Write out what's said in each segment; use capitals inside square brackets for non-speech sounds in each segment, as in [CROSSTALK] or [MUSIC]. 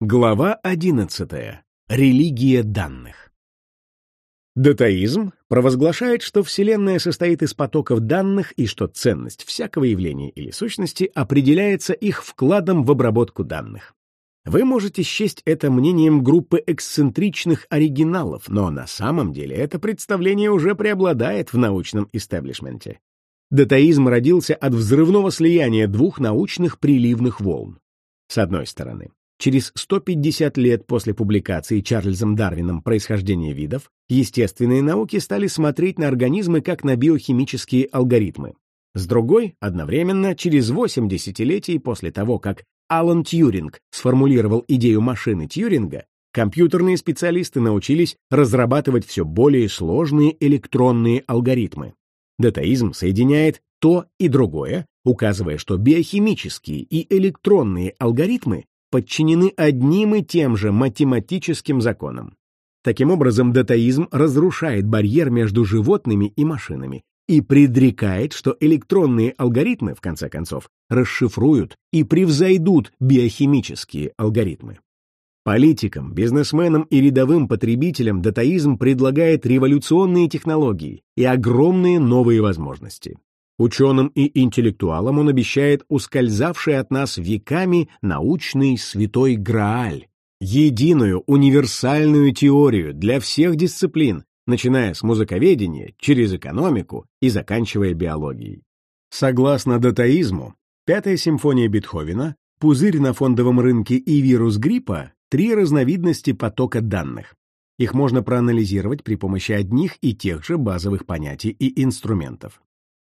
Глава 11. Религия данных. Датаизм провозглашает, что Вселенная состоит из потоков данных и что ценность всякого явления или сущности определяется их вкладом в обработку данных. Вы можете счесть это мнением группы эксцентричных оригиналов, но на самом деле это представление уже преобладает в научном истеблишменте. Датаизм родился от взрывного слияния двух научных приливных волн. С одной стороны, Через 150 лет после публикации Чарльзом Дарвином «Происхождение видов» естественные науки стали смотреть на организмы как на биохимические алгоритмы. С другой, одновременно, через 8 десятилетий после того, как Алан Тьюринг сформулировал идею машины Тьюринга, компьютерные специалисты научились разрабатывать все более сложные электронные алгоритмы. Датаизм соединяет то и другое, указывая, что биохимические и электронные алгоритмы подчинены одним и тем же математическим законам. Таким образом, датаизм разрушает барьер между животными и машинами и предрекает, что электронные алгоритмы, в конце концов, расшифруют и превзойдут биохимические алгоритмы. Политикам, бизнесменам и рядовым потребителям датаизм предлагает революционные технологии и огромные новые возможности. Ученым и интеллектуалам он обещает ускользавший от нас веками научный святой Грааль, единую универсальную теорию для всех дисциплин, начиная с музыковедения, через экономику и заканчивая биологией. Согласно датаизму, Пятая симфония Бетховена, пузырь на фондовом рынке и вирус гриппа — три разновидности потока данных. Их можно проанализировать при помощи одних и тех же базовых понятий и инструментов.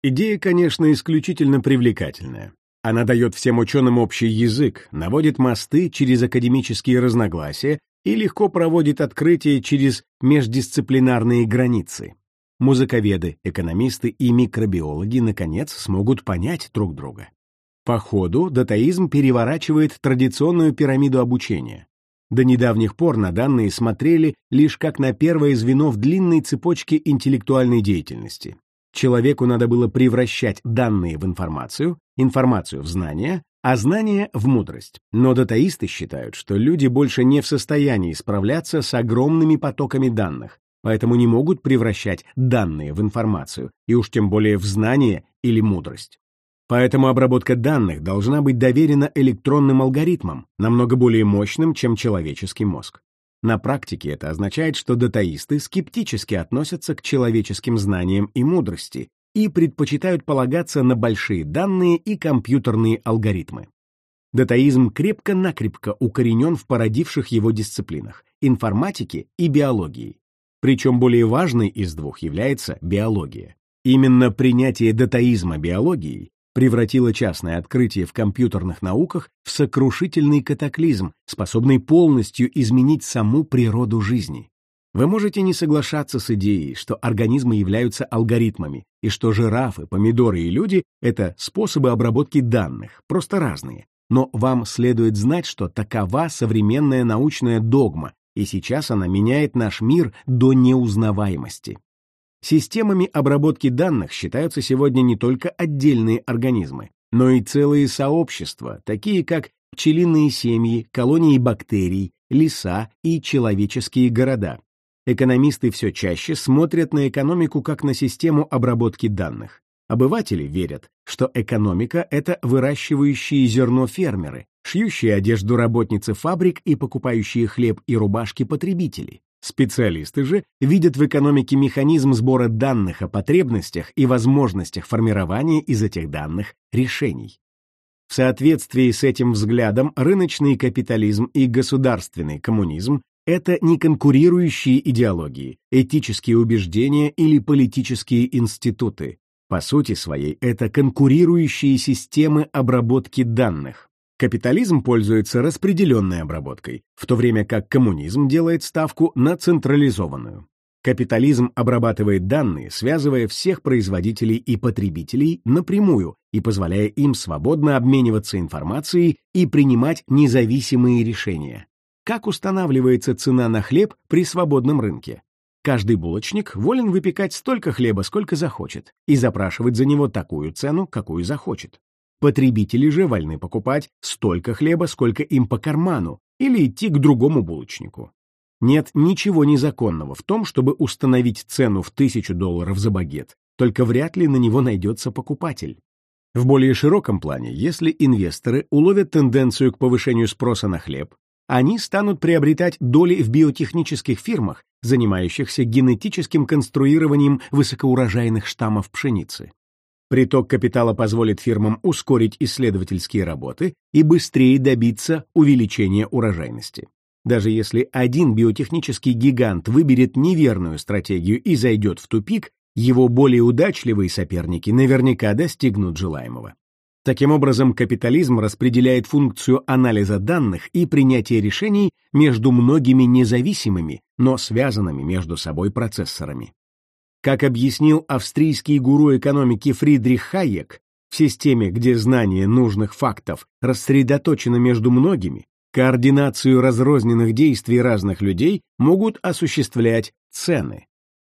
Идея, конечно, исключительно привлекательная. Она дает всем ученым общий язык, наводит мосты через академические разногласия и легко проводит открытия через междисциплинарные границы. Музыковеды, экономисты и микробиологи, наконец, смогут понять друг друга. По ходу датаизм переворачивает традиционную пирамиду обучения. До недавних пор на данные смотрели лишь как на первое звено в длинной цепочке интеллектуальной деятельности. Человеку надо было превращать данные в информацию, информацию в знания, а знания в мудрость. Но датаисты считают, что люди больше не в состоянии справляться с огромными потоками данных, поэтому не могут превращать данные в информацию, и уж тем более в знания или мудрость. Поэтому обработка данных должна быть доверена электронным алгоритмам, намного более мощным, чем человеческий мозг. На практике это означает, что датаисты скептически относятся к человеческим знаниям и мудрости и предпочитают полагаться на большие данные и компьютерные алгоритмы. Датаизм крепко-накрепко укоренен в породивших его дисциплинах — информатике и биологии. Причем более важной из двух является биология. Именно принятие датаизма биологией превратило частное открытие в компьютерных науках в сокрушительный катаклизм, способный полностью изменить саму природу жизни. Вы можете не соглашаться с идеей, что организмы являются алгоритмами, и что жирафы, помидоры и люди — это способы обработки данных, просто разные. Но вам следует знать, что такова современная научная догма, и сейчас она меняет наш мир до неузнаваемости. Системами обработки данных считаются сегодня не только отдельные организмы, но и целые сообщества, такие как пчелиные семьи, колонии бактерий, леса и человеческие города. Экономисты все чаще смотрят на экономику как на систему обработки данных. Обыватели верят, что экономика — это выращивающие зерно фермеры, шьющие одежду работницы фабрик и покупающие хлеб и рубашки потребители. Специалисты же видят в экономике механизм сбора данных о потребностях и возможностях формирования из этих данных решений. В соответствии с этим взглядом рыночный капитализм и государственный коммунизм — это не конкурирующие идеологии, этические убеждения или политические институты. По сути своей, это конкурирующие системы обработки данных. Капитализм пользуется распределенной обработкой, в то время как коммунизм делает ставку на централизованную. Капитализм обрабатывает данные, связывая всех производителей и потребителей напрямую и позволяя им свободно обмениваться информацией и принимать независимые решения. Как устанавливается цена на хлеб при свободном рынке? Каждый булочник волен выпекать столько хлеба, сколько захочет, и запрашивать за него такую цену, какую захочет. Потребители же вольны покупать столько хлеба, сколько им по карману, или идти к другому булочнику. Нет ничего незаконного в том, чтобы установить цену в тысячу долларов за багет, только вряд ли на него найдется покупатель. В более широком плане, если инвесторы уловят тенденцию к повышению спроса на хлеб, они станут приобретать доли в биотехнических фирмах, занимающихся генетическим конструированием высокоурожайных штаммов пшеницы. Приток капитала позволит фирмам ускорить исследовательские работы и быстрее добиться увеличения урожайности. Даже если один биотехнический гигант выберет неверную стратегию и зайдет в тупик, его более удачливые соперники наверняка достигнут желаемого. Таким образом, капитализм распределяет функцию анализа данных и принятия решений между многими независимыми, но связанными между собой процессорами. Как объяснил австрийский гуру экономики Фридрих Хайек, в системе, где знание нужных фактов рассредоточено между многими, координацию разрозненных действий разных людей могут осуществлять цены.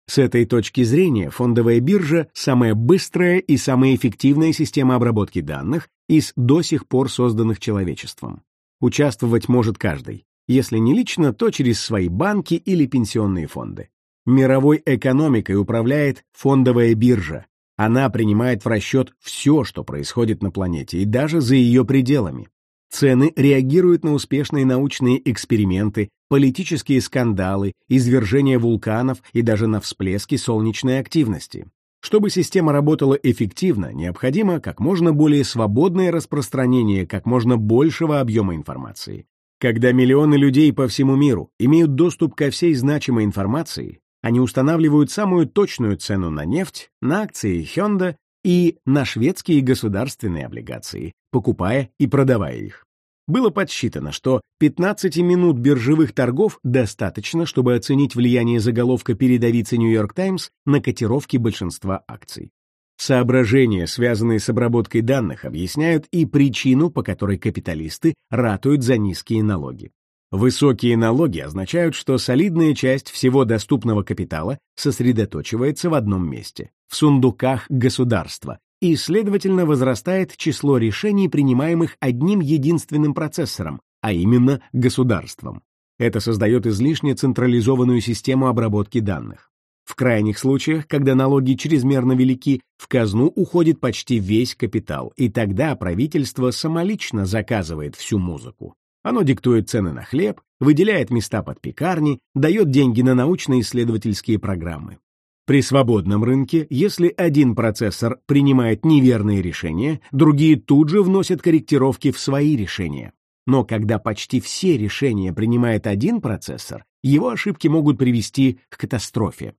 С этой точки зрения фондовая биржа – самая быстрая и самая эффективная система обработки данных из до сих пор созданных человечеством. Участвовать может каждый. Если не лично, то через свои банки или пенсионные фонды. Мировой экономикой управляет фондовая биржа. Она принимает в расчет все, что происходит на планете, и даже за ее пределами. Цены реагируют на успешные научные эксперименты, политические скандалы, извержения вулканов и даже на всплески солнечной активности. Чтобы система работала эффективно, необходимо как можно более свободное распространение как можно большего объема информации. Когда миллионы людей по всему миру имеют доступ ко всей значимой информации, они устанавливают самую точную цену на нефть, на акции Hyundai и на шведские государственные облигации, покупая и продавая их. Было подсчитано, что 15 минут биржевых торгов достаточно, чтобы оценить влияние заголовка передовицы «Нью-Йорк Таймс» на котировки большинства акций. Соображения, связанные с обработкой данных, объясняют и причину, по которой капиталисты ратуют за низкие налоги. Высокие налоги означают, что солидная часть всего доступного капитала сосредоточивается в одном месте – в сундуках государства, и, следовательно, возрастает число решений, принимаемых одним единственным процессором, а именно государством. Это создает излишне централизованную систему обработки данных. В крайних случаях, когда налоги чрезмерно велики, в казну уходит почти весь капитал, и тогда правительство самолично заказывает всю музыку. Оно диктует цены на хлеб, выделяет места под пекарни, дает деньги на научно-исследовательские программы. При свободном рынке, если один процессор принимает неверные решения, другие тут же вносят корректировки в свои решения. Но когда почти все решения принимает один процессор, его ошибки могут привести к катастрофе.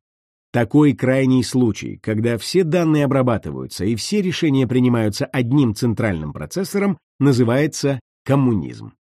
Такой крайний случай, когда все данные обрабатываются и все решения принимаются одним центральным процессором, называется коммунизм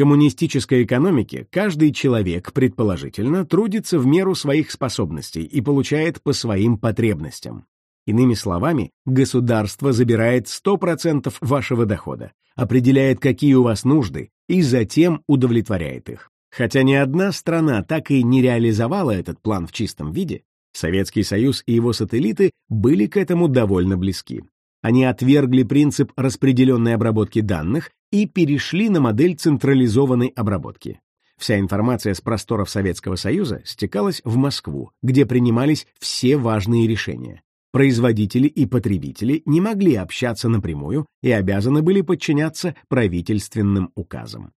коммунистической экономике каждый человек, предположительно, трудится в меру своих способностей и получает по своим потребностям. Иными словами, государство забирает 100% вашего дохода, определяет, какие у вас нужды, и затем удовлетворяет их. Хотя ни одна страна так и не реализовала этот план в чистом виде, Советский Союз и его сателлиты были к этому довольно близки. Они отвергли принцип распределенной обработки данных и перешли на модель централизованной обработки. Вся информация с просторов Советского Союза стекалась в Москву, где принимались все важные решения. Производители и потребители не могли общаться напрямую и обязаны были подчиняться правительственным указам.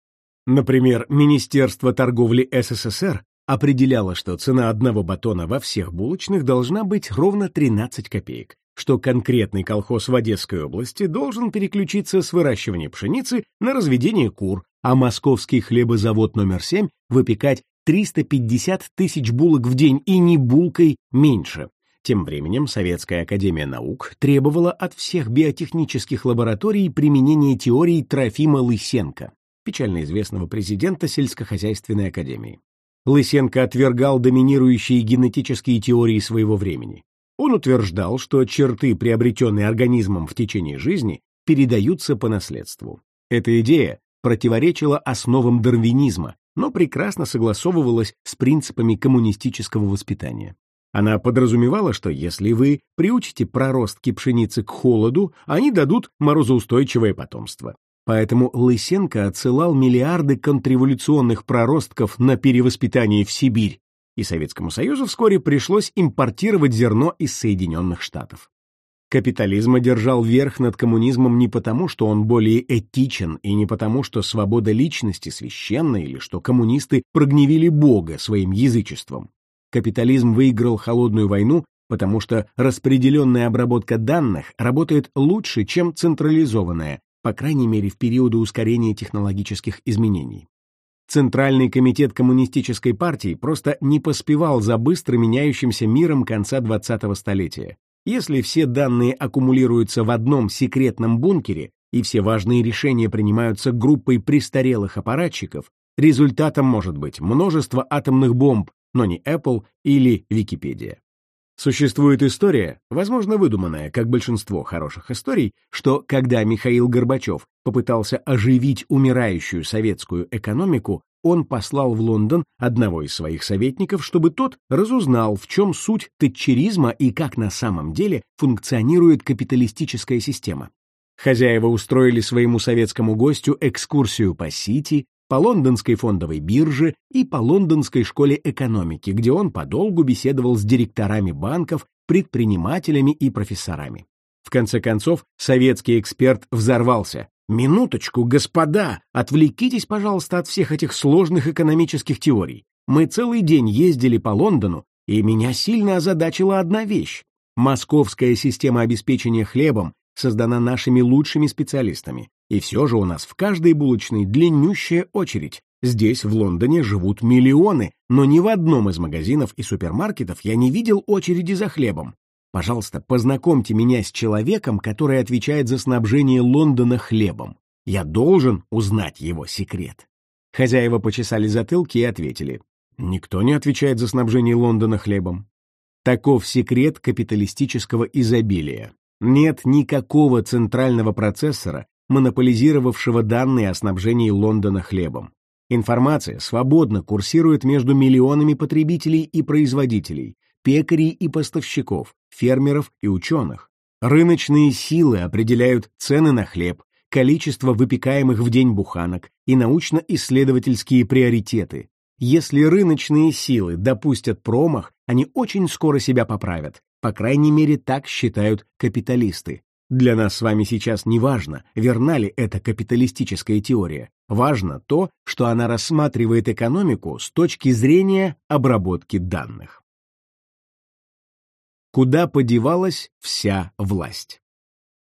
Например, Министерство торговли СССР определяло, что цена одного батона во всех булочных должна быть ровно 13 копеек, что конкретный колхоз в Одесской области должен переключиться с выращивания пшеницы на разведение кур, а московский хлебозавод номер 7 выпекать 350 тысяч булок в день и не булкой меньше. Тем временем Советская Академия Наук требовала от всех биотехнических лабораторий применения теории Трофима Лысенко, печально известного президента сельскохозяйственной академии. Лысенко отвергал доминирующие генетические теории своего времени. Он утверждал, что черты, приобретенные организмом в течение жизни, передаются по наследству. Эта идея противоречила основам дарвинизма, но прекрасно согласовывалась с принципами коммунистического воспитания. Она подразумевала, что если вы приучите проростки пшеницы к холоду, они дадут морозоустойчивое потомство. Поэтому Лысенко отсылал миллиарды контрреволюционных проростков на перевоспитание в Сибирь, и Советскому Союзу вскоре пришлось импортировать зерно из Соединенных Штатов. Капитализм одержал верх над коммунизмом не потому, что он более этичен, и не потому, что свобода личности священна, или что коммунисты прогневили Бога своим язычеством. Капитализм выиграл холодную войну, потому что распределенная обработка данных работает лучше, чем централизованная, по крайней мере в периоды ускорения технологических изменений. Центральный комитет коммунистической партии просто не поспевал за быстро меняющимся миром конца 20-го столетия. Если все данные аккумулируются в одном секретном бункере и все важные решения принимаются группой престарелых аппаратчиков, результатом может быть множество атомных бомб, но не Apple или Википедия. Существует история, возможно, выдуманная, как большинство хороших историй, что когда Михаил Горбачев попытался оживить умирающую советскую экономику, он послал в Лондон одного из своих советников, чтобы тот разузнал, в чем суть тетчеризма и как на самом деле функционирует капиталистическая система. Хозяева устроили своему советскому гостю экскурсию по Сити, по лондонской фондовой бирже и по лондонской школе экономики, где он подолгу беседовал с директорами банков, предпринимателями и профессорами. В конце концов, советский эксперт взорвался. «Минуточку, господа, отвлекитесь, пожалуйста, от всех этих сложных экономических теорий. Мы целый день ездили по Лондону, и меня сильно озадачила одна вещь. Московская система обеспечения хлебом создана нашими лучшими специалистами. И все же у нас в каждой булочной длиннющая очередь. Здесь, в Лондоне, живут миллионы, но ни в одном из магазинов и супермаркетов я не видел очереди за хлебом. Пожалуйста, познакомьте меня с человеком, который отвечает за снабжение Лондона хлебом. Я должен узнать его секрет. Хозяева почесали затылки и ответили. Никто не отвечает за снабжение Лондона хлебом. Таков секрет капиталистического изобилия. Нет никакого центрального процессора, монополизировавшего данные о снабжении Лондона хлебом. Информация свободно курсирует между миллионами потребителей и производителей, пекарей и поставщиков, фермеров и ученых. Рыночные силы определяют цены на хлеб, количество выпекаемых в день буханок и научно-исследовательские приоритеты. Если рыночные силы допустят промах, они очень скоро себя поправят, по крайней мере так считают капиталисты. Для нас с вами сейчас не важно, верна ли эта капиталистическая теория. Важно то, что она рассматривает экономику с точки зрения обработки данных. Куда подевалась вся власть?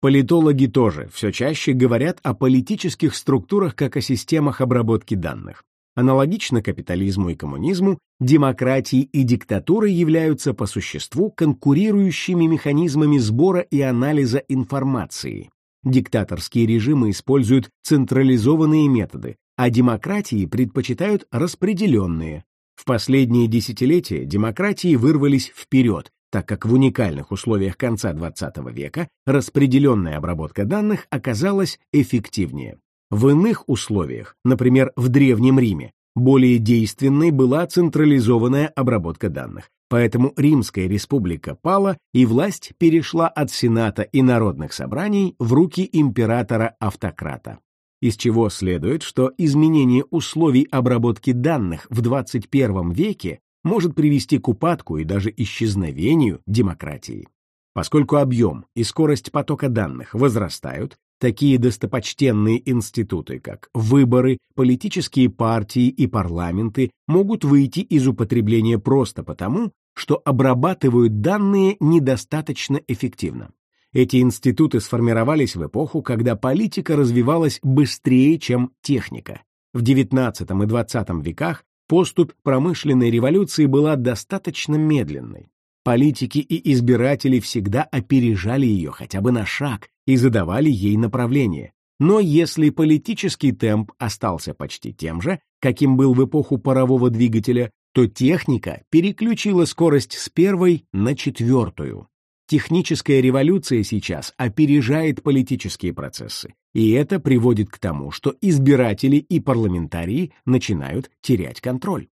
Политологи тоже все чаще говорят о политических структурах как о системах обработки данных. Аналогично капитализму и коммунизму, демократии и диктатуры являются по существу конкурирующими механизмами сбора и анализа информации. Диктаторские режимы используют централизованные методы, а демократии предпочитают распределенные. В последние десятилетия демократии вырвались вперед, так как в уникальных условиях конца XX века распределенная обработка данных оказалась эффективнее. В иных условиях, например, в Древнем Риме, более действенной была централизованная обработка данных. Поэтому Римская республика пала, и власть перешла от Сената и народных собраний в руки императора-автократа. Из чего следует, что изменение условий обработки данных в 21 веке может привести к упадку и даже исчезновению демократии. Поскольку объем и скорость потока данных возрастают, Такие достопочтенные институты, как выборы, политические партии и парламенты, могут выйти из употребления просто потому, что обрабатывают данные недостаточно эффективно. Эти институты сформировались в эпоху, когда политика развивалась быстрее, чем техника. В XIX и XX веках поступь промышленной революции была достаточно медленной. Политики и избиратели всегда опережали ее хотя бы на шаг и задавали ей направление. Но если политический темп остался почти тем же, каким был в эпоху парового двигателя, то техника переключила скорость с первой на четвертую. Техническая революция сейчас опережает политические процессы, и это приводит к тому, что избиратели и парламентарии начинают терять контроль.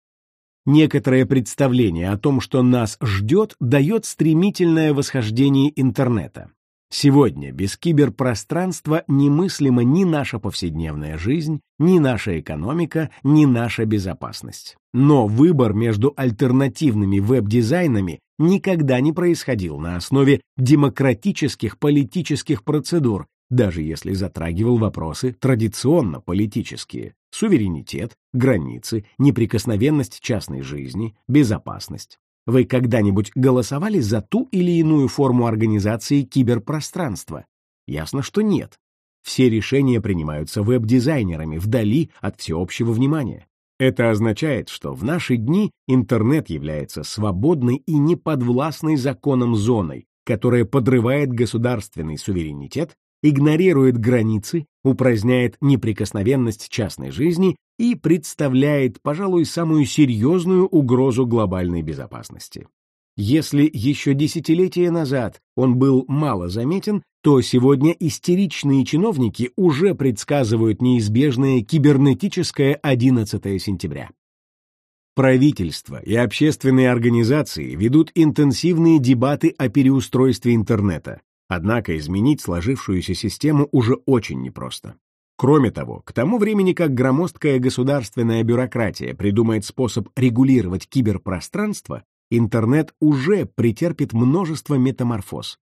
Некоторое представление о том, что нас ждет, дает стремительное восхождение интернета. Сегодня без киберпространства немыслима ни наша повседневная жизнь, ни наша экономика, ни наша безопасность. Но выбор между альтернативными веб-дизайнами никогда не происходил на основе демократических политических процедур, даже если затрагивал вопросы традиционно политические – суверенитет, границы, неприкосновенность частной жизни, безопасность. Вы когда-нибудь голосовали за ту или иную форму организации киберпространства? Ясно, что нет. Все решения принимаются веб-дизайнерами вдали от всеобщего внимания. Это означает, что в наши дни интернет является свободной и неподвластной законам зоной, которая подрывает государственный суверенитет игнорирует границы, упраздняет неприкосновенность частной жизни и представляет, пожалуй, самую серьезную угрозу глобальной безопасности. Если еще десятилетия назад он был мало заметен, то сегодня истеричные чиновники уже предсказывают неизбежное кибернетическое 11 сентября. Правительство и общественные организации ведут интенсивные дебаты о переустройстве интернета, Однако изменить сложившуюся систему уже очень непросто. Кроме того, к тому времени, как громоздкая государственная бюрократия придумает способ регулировать киберпространство, интернет уже претерпит множество метаморфоз.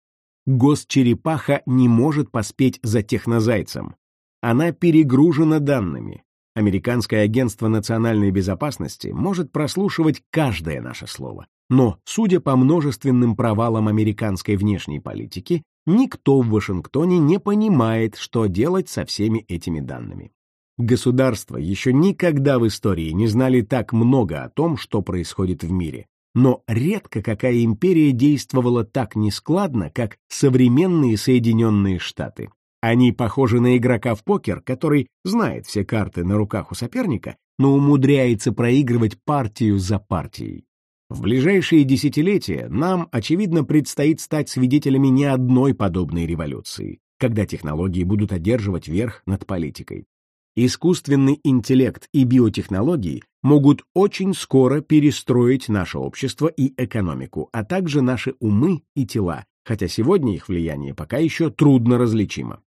Госчерепаха не может поспеть за технозайцем. Она перегружена данными. Американское агентство национальной безопасности может прослушивать каждое наше слово. Но, судя по множественным провалам американской внешней политики, никто в Вашингтоне не понимает, что делать со всеми этими данными. Государства еще никогда в истории не знали так много о том, что происходит в мире. Но редко какая империя действовала так нескладно, как современные Соединенные Штаты. Они похожи на игрока в покер, который знает все карты на руках у соперника, но умудряется проигрывать партию за партией. В ближайшие десятилетия нам, очевидно, предстоит стать свидетелями не одной подобной революции, когда технологии будут одерживать верх над политикой. Искусственный интеллект и биотехнологии могут очень скоро перестроить наше общество и экономику, а также наши умы и тела, хотя сегодня их влияние пока еще трудно различимо.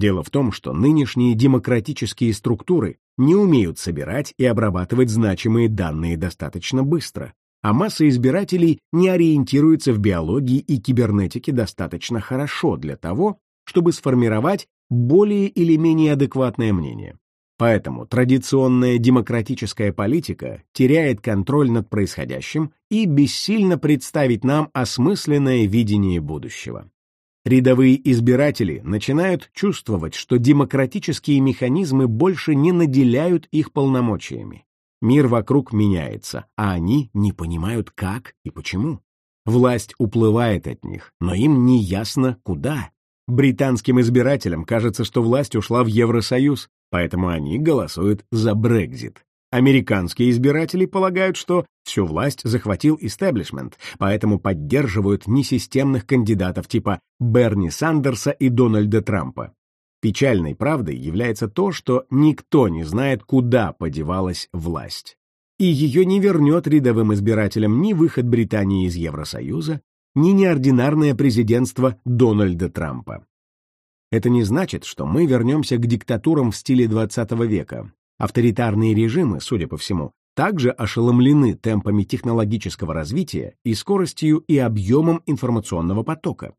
Дело в том, что нынешние демократические структуры не умеют собирать и обрабатывать значимые данные достаточно быстро, а масса избирателей не ориентируется в биологии и кибернетике достаточно хорошо для того, чтобы сформировать более или менее адекватное мнение. Поэтому традиционная демократическая политика теряет контроль над происходящим и бессильно представить нам осмысленное видение будущего. Рядовые избиратели начинают чувствовать, что демократические механизмы больше не наделяют их полномочиями. Мир вокруг меняется, а они не понимают, как и почему. Власть уплывает от них, но им не ясно, куда. Британским избирателям кажется, что власть ушла в Евросоюз, поэтому они голосуют за Брекзит. Американские избиратели полагают, что всю власть захватил истеблишмент, поэтому поддерживают несистемных кандидатов типа Берни Сандерса и Дональда Трампа. Печальной правдой является то, что никто не знает, куда подевалась власть. И ее не вернет рядовым избирателям ни выход Британии из Евросоюза, ни неординарное президентство Дональда Трампа. Это не значит, что мы вернемся к диктатурам в стиле XX века. Авторитарные режимы, судя по всему, также ошеломлены темпами технологического развития и скоростью и объемом информационного потока.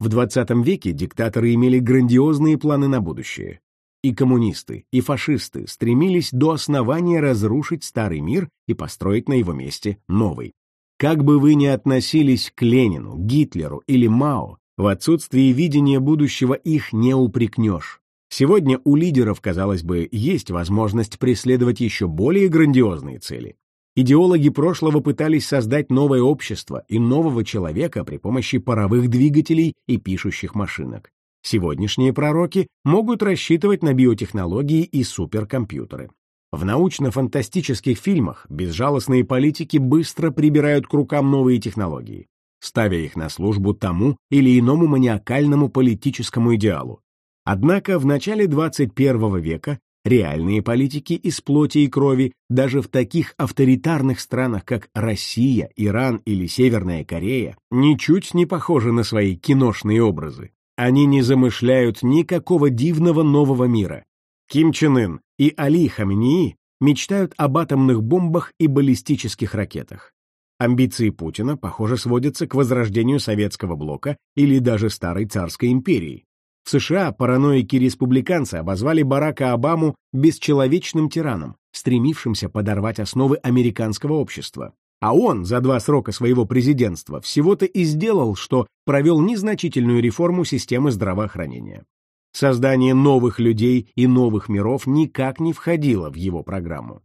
В 20 веке диктаторы имели грандиозные планы на будущее. И коммунисты, и фашисты стремились до основания разрушить старый мир и построить на его месте новый. Как бы вы ни относились к Ленину, Гитлеру или Мао, в отсутствии видения будущего их не упрекнешь. Сегодня у лидеров, казалось бы, есть возможность преследовать еще более грандиозные цели. Идеологи прошлого пытались создать новое общество и нового человека при помощи паровых двигателей и пишущих машинок. Сегодняшние пророки могут рассчитывать на биотехнологии и суперкомпьютеры. В научно-фантастических фильмах безжалостные политики быстро прибирают к рукам новые технологии, ставя их на службу тому или иному маниакальному политическому идеалу. Однако в начале 21 века Реальные политики из плоти и крови даже в таких авторитарных странах, как Россия, Иран или Северная Корея, ничуть не похожи на свои киношные образы. Они не замышляют никакого дивного нового мира. Ким Чен Ын и Али Хамении мечтают об атомных бомбах и баллистических ракетах. Амбиции Путина, похоже, сводятся к возрождению советского блока или даже старой царской империи. В США параноики-республиканцы обозвали Барака Обаму бесчеловечным тираном, стремившимся подорвать основы американского общества. А он за два срока своего президентства всего-то и сделал, что провел незначительную реформу системы здравоохранения. Создание новых людей и новых миров никак не входило в его программу.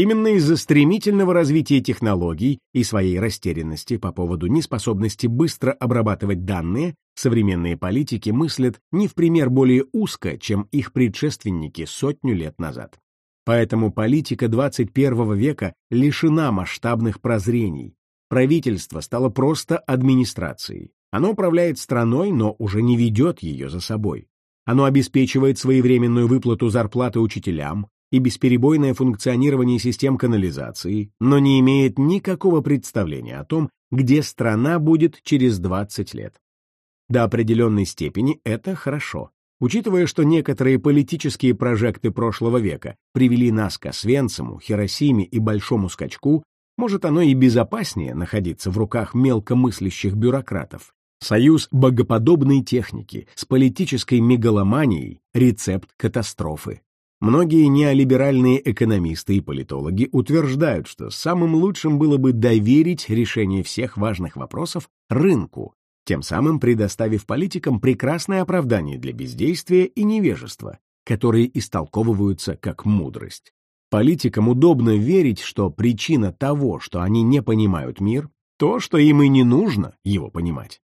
Именно из-за стремительного развития технологий и своей растерянности по поводу неспособности быстро обрабатывать данные, современные политики мыслят не в пример более узко, чем их предшественники сотню лет назад. Поэтому политика 21 века лишена масштабных прозрений. Правительство стало просто администрацией. Оно управляет страной, но уже не ведет ее за собой. Оно обеспечивает своевременную выплату зарплаты учителям, и бесперебойное функционирование систем канализации, но не имеет никакого представления о том, где страна будет через 20 лет. До определенной степени это хорошо. Учитывая, что некоторые политические прожекты прошлого века привели нас к Освенциму, Хиросиме и Большому скачку, может оно и безопаснее находиться в руках мелкомыслящих бюрократов. Союз богоподобной техники с политической мегаломанией – рецепт катастрофы. Многие неолиберальные экономисты и политологи утверждают, что самым лучшим было бы доверить решение всех важных вопросов рынку, тем самым предоставив политикам прекрасное оправдание для бездействия и невежества, которые истолковываются как мудрость. Политикам удобно верить, что причина того, что они не понимают мир, то, что им и не нужно его понимать.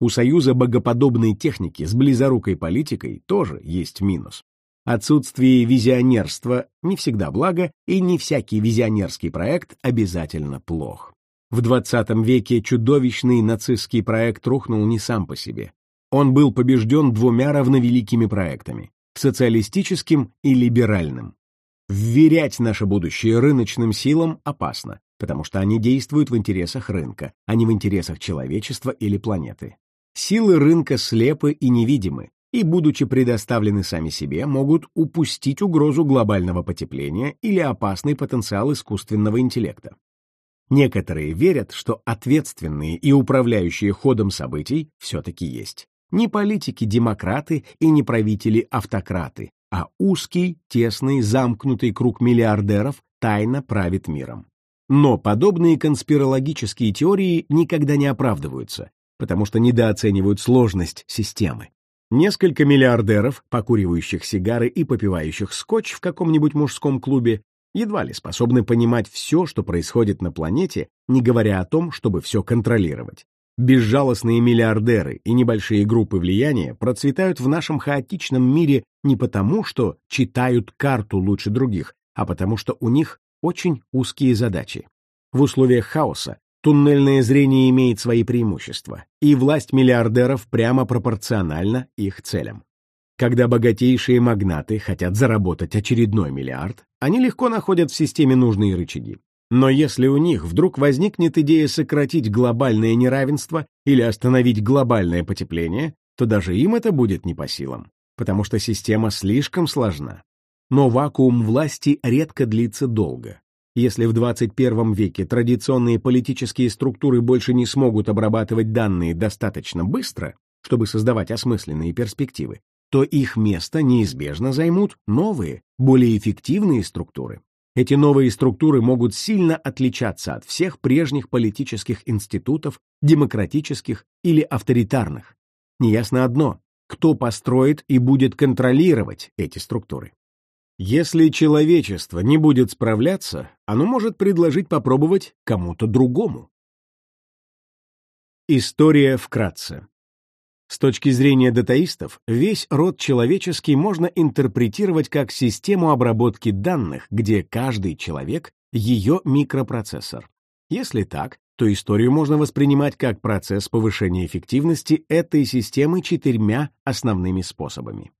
У союза богоподобной техники с близорукой политикой тоже есть минус. Отсутствие визионерства не всегда благо, и не всякий визионерский проект обязательно плох. В 20 веке чудовищный нацистский проект рухнул не сам по себе. Он был побежден двумя равновеликими проектами — социалистическим и либеральным. Вверять наше будущее рыночным силам опасно, потому что они действуют в интересах рынка, а не в интересах человечества или планеты. Силы рынка слепы и невидимы, и, будучи предоставлены сами себе, могут упустить угрозу глобального потепления или опасный потенциал искусственного интеллекта. Некоторые верят, что ответственные и управляющие ходом событий все-таки есть. Не политики-демократы и не правители-автократы, а узкий, тесный, замкнутый круг миллиардеров тайно правит миром. Но подобные конспирологические теории никогда не оправдываются, потому что недооценивают сложность системы. Несколько миллиардеров, покуривающих сигары и попивающих скотч в каком-нибудь мужском клубе, едва ли способны понимать все, что происходит на планете, не говоря о том, чтобы все контролировать. Безжалостные миллиардеры и небольшие группы влияния процветают в нашем хаотичном мире не потому, что читают карту лучше других, а потому что у них очень узкие задачи. В условиях хаоса Туннельное зрение имеет свои преимущества, и власть миллиардеров прямо пропорциональна их целям. Когда богатейшие магнаты хотят заработать очередной миллиард, они легко находят в системе нужные рычаги. Но если у них вдруг возникнет идея сократить глобальное неравенство или остановить глобальное потепление, то даже им это будет не по силам, потому что система слишком сложна. Но вакуум власти редко длится долго. Если в 21 веке традиционные политические структуры больше не смогут обрабатывать данные достаточно быстро, чтобы создавать осмысленные перспективы, то их место неизбежно займут новые, более эффективные структуры. Эти новые структуры могут сильно отличаться от всех прежних политических институтов, демократических или авторитарных. Неясно одно — кто построит и будет контролировать эти структуры. Если человечество не будет справляться, оно может предложить попробовать кому-то другому. История вкратце. С точки зрения датаистов, весь род человеческий можно интерпретировать как систему обработки данных, где каждый человек — ее микропроцессор. Если так, то историю можно воспринимать как процесс повышения эффективности этой системы четырьмя основными способами.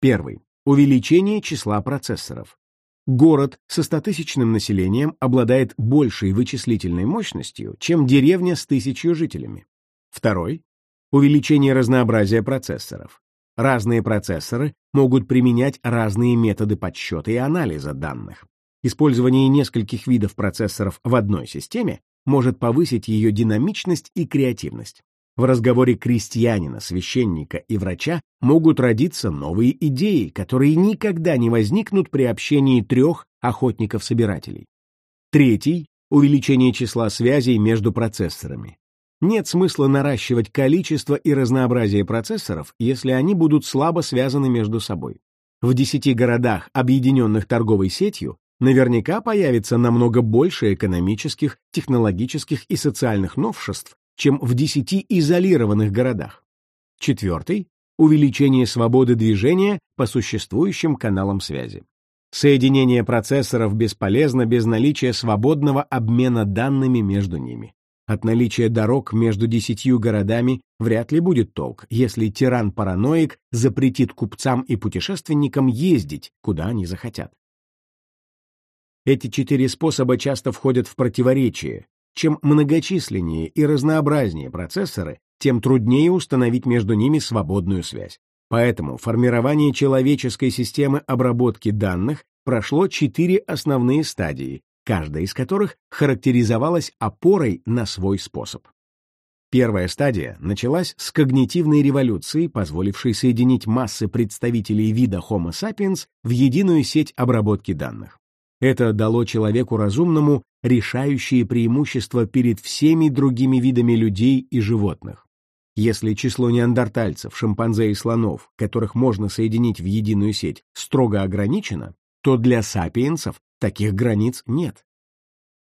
Первый увеличение числа процессоров. Город со стотысячным населением обладает большей вычислительной мощностью, чем деревня с тысячью жителями. Второй — увеличение разнообразия процессоров. Разные процессоры могут применять разные методы подсчета и анализа данных. Использование нескольких видов процессоров в одной системе может повысить ее динамичность и креативность. В разговоре крестьянина, священника и врача могут родиться новые идеи, которые никогда не возникнут при общении трех охотников-собирателей. Третий — увеличение числа связей между процессорами. Нет смысла наращивать количество и разнообразие процессоров, если они будут слабо связаны между собой. В десяти городах, объединенных торговой сетью, наверняка появится намного больше экономических, технологических и социальных новшеств, чем в десяти изолированных городах. Четвертый — увеличение свободы движения по существующим каналам связи. Соединение процессоров бесполезно без наличия свободного обмена данными между ними. От наличия дорог между десятью городами вряд ли будет толк, если тиран-параноик запретит купцам и путешественникам ездить, куда они захотят. Эти четыре способа часто входят в противоречие. Чем многочисленнее и разнообразнее процессоры, тем труднее установить между ними свободную связь. Поэтому формирование человеческой системы обработки данных прошло четыре основные стадии, каждая из которых характеризовалась опорой на свой способ. Первая стадия началась с когнитивной революции, позволившей соединить массы представителей вида Homo sapiens в единую сеть обработки данных. Это дало человеку разумному решающие преимущества перед всеми другими видами людей и животных. Если число неандертальцев, шимпанзе и слонов, которых можно соединить в единую сеть, строго ограничено, то для сапиенсов таких границ нет.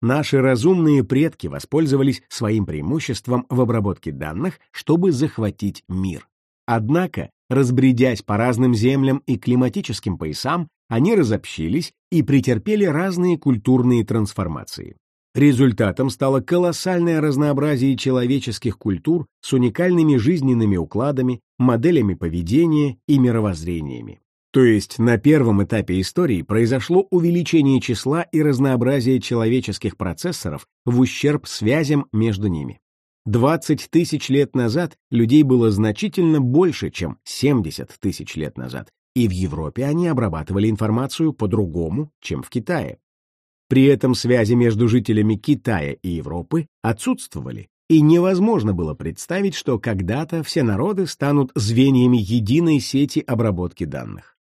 Наши разумные предки воспользовались своим преимуществом в обработке данных, чтобы захватить мир. Однако, разбредясь по разным землям и климатическим поясам, они разобщились и претерпели разные культурные трансформации. Результатом стало колоссальное разнообразие человеческих культур с уникальными жизненными укладами, моделями поведения и мировоззрениями. То есть на первом этапе истории произошло увеличение числа и разнообразия человеческих процессоров в ущерб связям между ними. 20 тысяч лет назад людей было значительно больше, чем 70 тысяч лет назад, и в Европе они обрабатывали информацию по-другому, чем в Китае. При этом связи между жителями Китая и Европы отсутствовали, и невозможно было представить, что когда-то все народы станут звеньями единой сети обработки данных.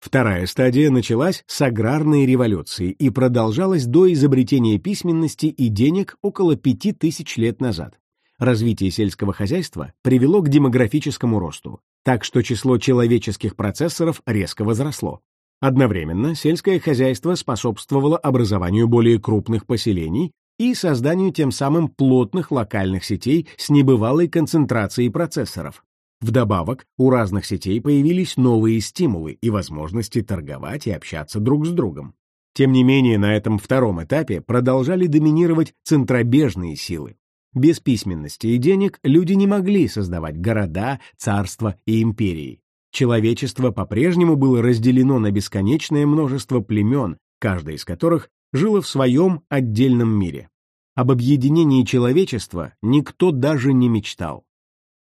Вторая стадия началась с аграрной революции и продолжалась до изобретения письменности и денег около пяти тысяч лет назад. Развитие сельского хозяйства привело к демографическому росту, так что число человеческих процессоров резко возросло. Одновременно сельское хозяйство способствовало образованию более крупных поселений и созданию тем самым плотных локальных сетей с небывалой концентрацией процессоров, Вдобавок, у разных сетей появились новые стимулы и возможности торговать и общаться друг с другом. Тем не менее, на этом втором этапе продолжали доминировать центробежные силы. Без письменности и денег люди не могли создавать города, царства и империи. Человечество по-прежнему было разделено на бесконечное множество племен, каждое из которых жило в своем отдельном мире. Об объединении человечества никто даже не мечтал.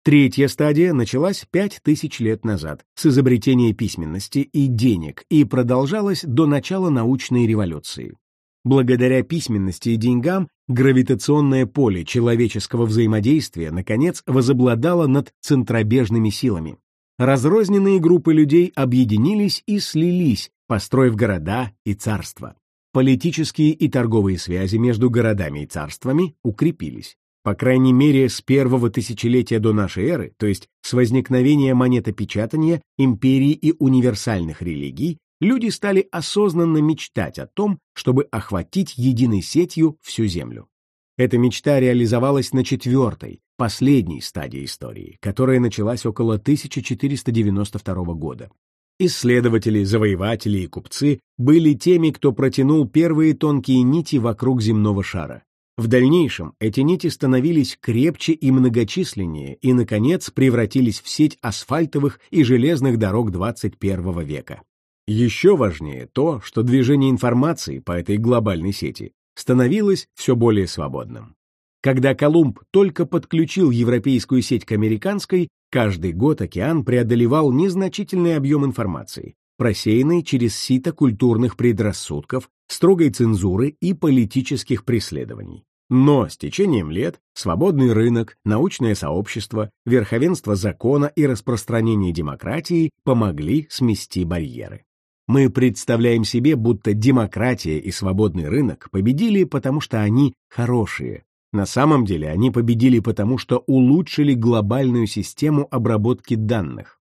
Третья стадия началась пять тысяч лет назад с изобретения письменности и денег и продолжалась до начала научной революции. Благодаря письменности и деньгам гравитационное поле человеческого взаимодействия наконец возобладало над центробежными силами. Разрозненные группы людей объединились и слились, построив города и царства. Политические и торговые связи между городами и царствами укрепились. По крайней мере, с первого тысячелетия до нашей эры, то есть с возникновения монетопечатания, империи и универсальных религий, люди стали осознанно мечтать о том, чтобы охватить единой сетью всю Землю. Эта мечта реализовалась на четвертой, последней стадии истории, которая началась около 1492 года. Исследователи, завоеватели и купцы были теми, кто протянул первые тонкие нити вокруг земного шара. В дальнейшем эти нити становились крепче и многочисленнее и, наконец, превратились в сеть асфальтовых и железных дорог 21 века. Еще важнее то, что движение информации по этой глобальной сети становилось все более свободным. Когда Колумб только подключил европейскую сеть к американской, каждый год океан преодолевал незначительный объем информации, просеянный через сито культурных предрассудков, строгой цензуры и политических преследований. Но с течением лет свободный рынок, научное сообщество, верховенство закона и распространение демократии помогли смести барьеры. Мы представляем себе, будто демократия и свободный рынок победили, потому что они хорошие. На самом деле они победили потому, что улучшили глобальную систему обработки данных.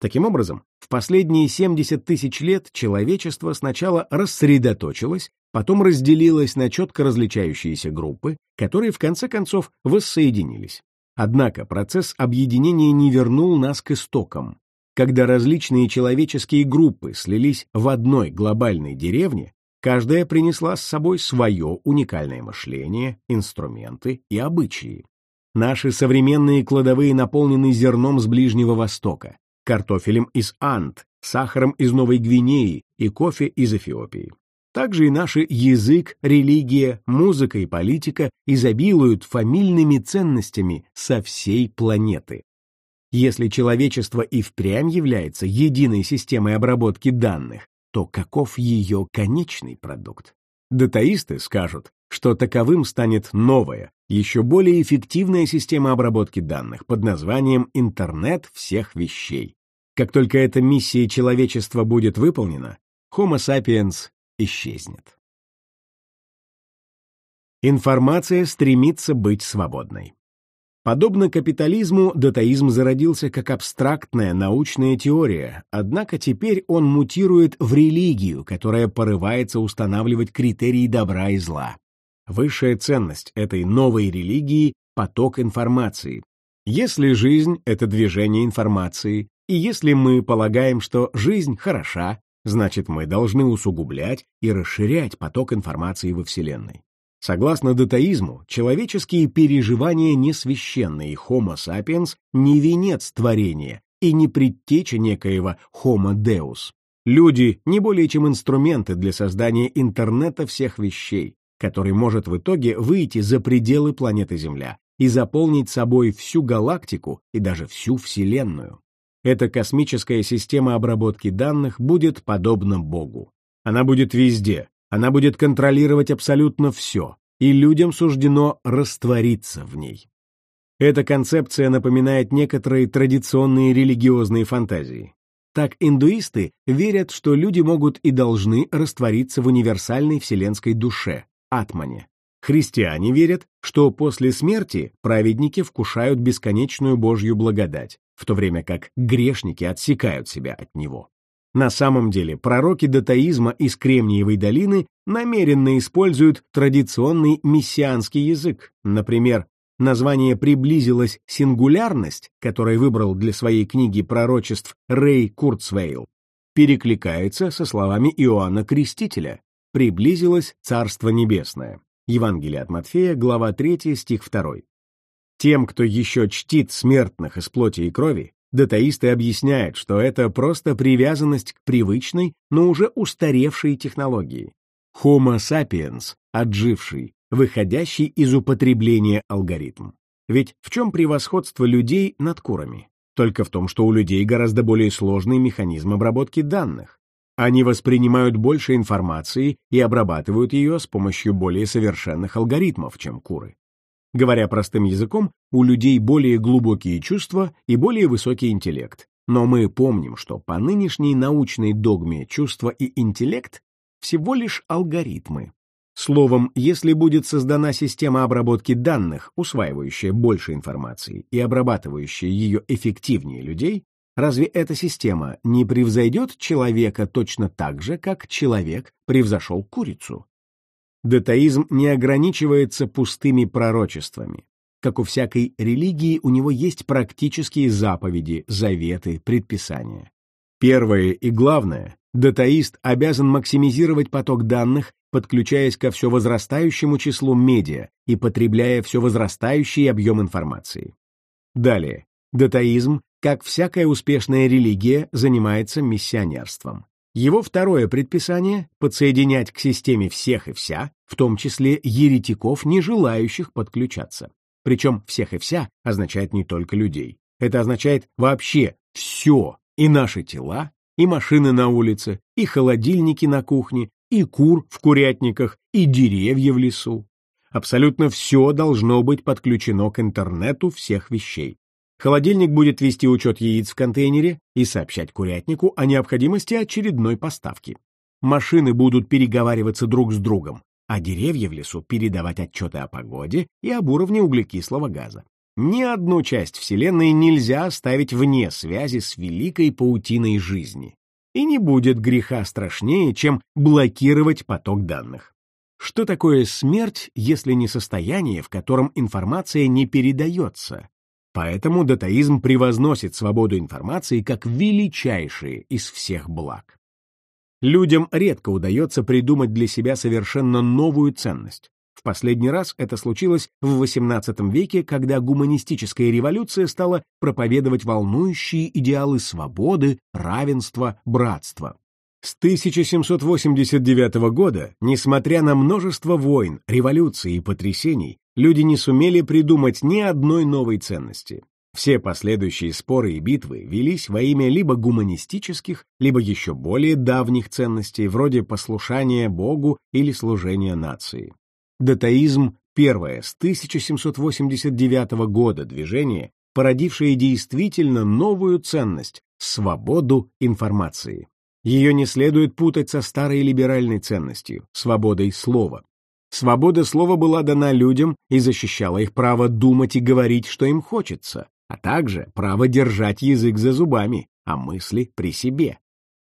Таким образом, в последние 70 тысяч лет человечество сначала рассредоточилось, потом разделилось на четко различающиеся группы, которые в конце концов воссоединились. Однако процесс объединения не вернул нас к истокам. Когда различные человеческие группы слились в одной глобальной деревне, каждая принесла с собой свое уникальное мышление, инструменты и обычаи. Наши современные кладовые наполнены зерном с Ближнего Востока, картофелем из Анд, сахаром из Новой Гвинеи и кофе из Эфиопии. Также и наши язык, религия, музыка и политика изобилуют фамильными ценностями со всей планеты. Если человечество и впрямь является единой системой обработки данных, то каков ее конечный продукт? Датаисты скажут, что таковым станет новая, еще более эффективная система обработки данных под названием «Интернет всех вещей». Как только эта миссия человечества будет выполнена, Homo sapiens исчезнет. Информация стремится быть свободной. Подобно капитализму, датаизм зародился как абстрактная научная теория, однако теперь он мутирует в религию, которая порывается устанавливать критерии добра и зла. Высшая ценность этой новой религии — поток информации. Если жизнь — это движение информации, и если мы полагаем, что жизнь хороша, значит мы должны усугублять и расширять поток информации во Вселенной. Согласно датаизму, человеческие переживания не священны, и Homo sapiens не венец творения и не предтеча некоего Homo deus. Люди не более чем инструменты для создания интернета всех вещей, который может в итоге выйти за пределы планеты Земля и заполнить собой всю галактику и даже всю Вселенную. Эта космическая система обработки данных будет подобна Богу. Она будет везде, она будет контролировать абсолютно все, и людям суждено раствориться в ней. Эта концепция напоминает некоторые традиционные религиозные фантазии. Так индуисты верят, что люди могут и должны раствориться в универсальной вселенской душе, атмане. Христиане верят, что после смерти праведники вкушают бесконечную Божью благодать, в то время как грешники отсекают себя от него. На самом деле пророки датаизма из Кремниевой долины намеренно используют традиционный мессианский язык. Например, название приблизилось сингулярность, которую выбрал для своей книги пророчеств Рэй Курцвейл, перекликается со словами Иоанна Крестителя «приблизилось Царство Небесное». Евангелие от Матфея, глава 3, стих 2. Тем, кто еще чтит смертных из плоти и крови, датаисты объясняют, что это просто привязанность к привычной, но уже устаревшей технологии. Homo sapiens, отживший, выходящий из употребления алгоритм. Ведь в чем превосходство людей над курами? Только в том, что у людей гораздо более сложный механизм обработки данных. Они воспринимают больше информации и обрабатывают ее с помощью более совершенных алгоритмов, чем куры. Говоря простым языком, у людей более глубокие чувства и более высокий интеллект. Но мы помним, что по нынешней научной догме чувства и интеллект всего лишь алгоритмы. Словом, если будет создана система обработки данных, усваивающая больше информации и обрабатывающая ее эффективнее людей, разве эта система не превзойдет человека точно так же, как человек превзошел курицу? Датаизм не ограничивается пустыми пророчествами. Как у всякой религии, у него есть практические заповеди, заветы, предписания. Первое и главное, датаист обязан максимизировать поток данных, подключаясь ко все возрастающему числу медиа и потребляя все возрастающий объем информации. Далее, датаизм, как всякая успешная религия, занимается миссионерством. Его второе предписание — подсоединять к системе всех и вся, в том числе еретиков, не желающих подключаться. Причем «всех и вся» означает не только людей. Это означает вообще все, и наши тела, и машины на улице, и холодильники на кухне, и кур в курятниках, и деревья в лесу. Абсолютно все должно быть подключено к интернету всех вещей. Холодильник будет вести учет яиц в контейнере и сообщать курятнику о необходимости очередной поставки. Машины будут переговариваться друг с другом, а деревья в лесу передавать отчеты о погоде и об уровне углекислого газа. Ни одну часть Вселенной нельзя оставить вне связи с великой паутиной жизни. И не будет греха страшнее, чем блокировать поток данных. Что такое смерть, если не состояние, в котором информация не передается, Поэтому датаизм превозносит свободу информации как величайшее из всех благ. Людям редко удается придумать для себя совершенно новую ценность. В последний раз это случилось в XVIII веке, когда гуманистическая революция стала проповедовать волнующие идеалы свободы, равенства, братства. С 1789 года, несмотря на множество войн, революций и потрясений, люди не сумели придумать ни одной новой ценности. Все последующие споры и битвы велись во имя либо гуманистических, либо еще более давних ценностей, вроде послушания Богу или служения нации. Датаизм — первое с 1789 года движение, породившее действительно новую ценность — свободу информации. Ее не следует путать со старой либеральной ценностью — свободой слова. Свобода слова была дана людям и защищала их право думать и говорить, что им хочется, а также право держать язык за зубами, а мысли при себе.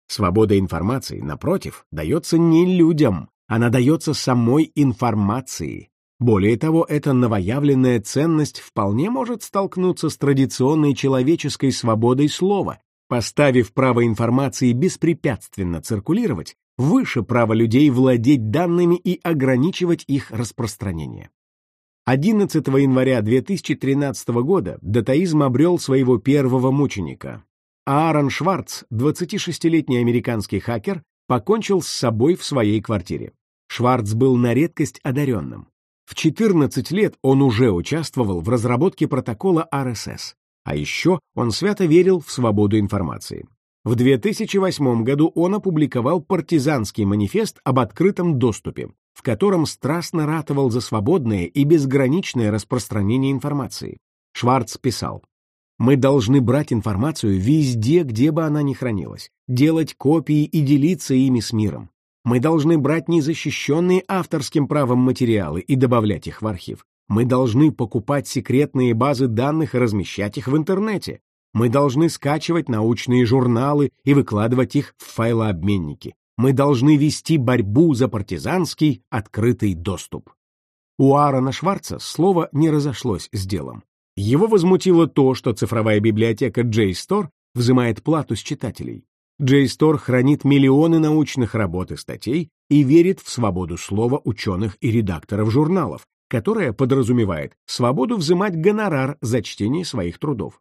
Свобода информации, напротив, дается не людям, она дается самой информации. Более того, эта новоявленная ценность вполне может столкнуться с традиционной человеческой свободой слова, поставив право информации беспрепятственно циркулировать выше права людей владеть данными и ограничивать их распространение. 11 января 2013 года датаизм обрел своего первого мученика. Аарон Шварц, 26-летний американский хакер, покончил с собой в своей квартире. Шварц был на редкость одаренным. В 14 лет он уже участвовал в разработке протокола RSS, а еще он свято верил в свободу информации. В 2008 году он опубликовал партизанский манифест об открытом доступе, в котором страстно ратовал за свободное и безграничное распространение информации. Шварц писал, «Мы должны брать информацию везде, где бы она ни хранилась, делать копии и делиться ими с миром. Мы должны брать незащищенные авторским правом материалы и добавлять их в архив. Мы должны покупать секретные базы данных и размещать их в интернете. Мы должны скачивать научные журналы и выкладывать их в файлообменники. Мы должны вести борьбу за партизанский открытый доступ. У Аарона Шварца слово не разошлось с делом. Его возмутило то, что цифровая библиотека JSTOR взимает плату с читателей. JSTOR хранит миллионы научных работ и статей и верит в свободу слова ученых и редакторов журналов, которая подразумевает свободу взимать гонорар за чтение своих трудов.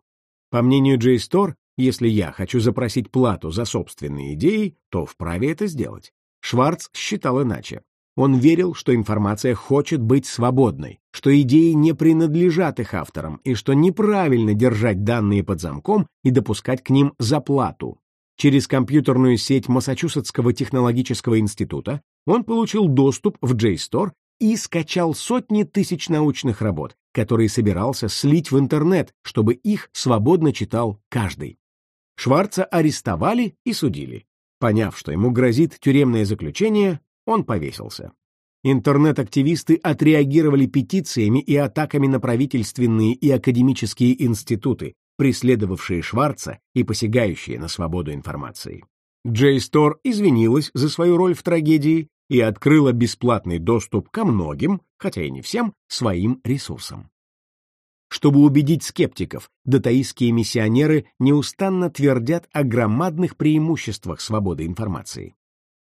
По мнению JSTOR, если я хочу запросить плату за собственные идеи, то вправе это сделать. Шварц считал иначе. Он верил, что информация хочет быть свободной, что идеи не принадлежат их авторам и что неправильно держать данные под замком и допускать к ним заплату. Через компьютерную сеть Массачусетского технологического института он получил доступ в JSTOR и скачал сотни тысяч научных работ, которые собирался слить в интернет, чтобы их свободно читал каждый. Шварца арестовали и судили. Поняв, что ему грозит тюремное заключение, он повесился. Интернет-активисты отреагировали петициями и атаками на правительственные и академические институты, преследовавшие Шварца и посягающие на свободу информации. JSTOR извинилась за свою роль в трагедии и открыла бесплатный доступ ко многим, хотя и не всем, своим ресурсам. Чтобы убедить скептиков, датаистские миссионеры неустанно твердят о громадных преимуществах свободы информации.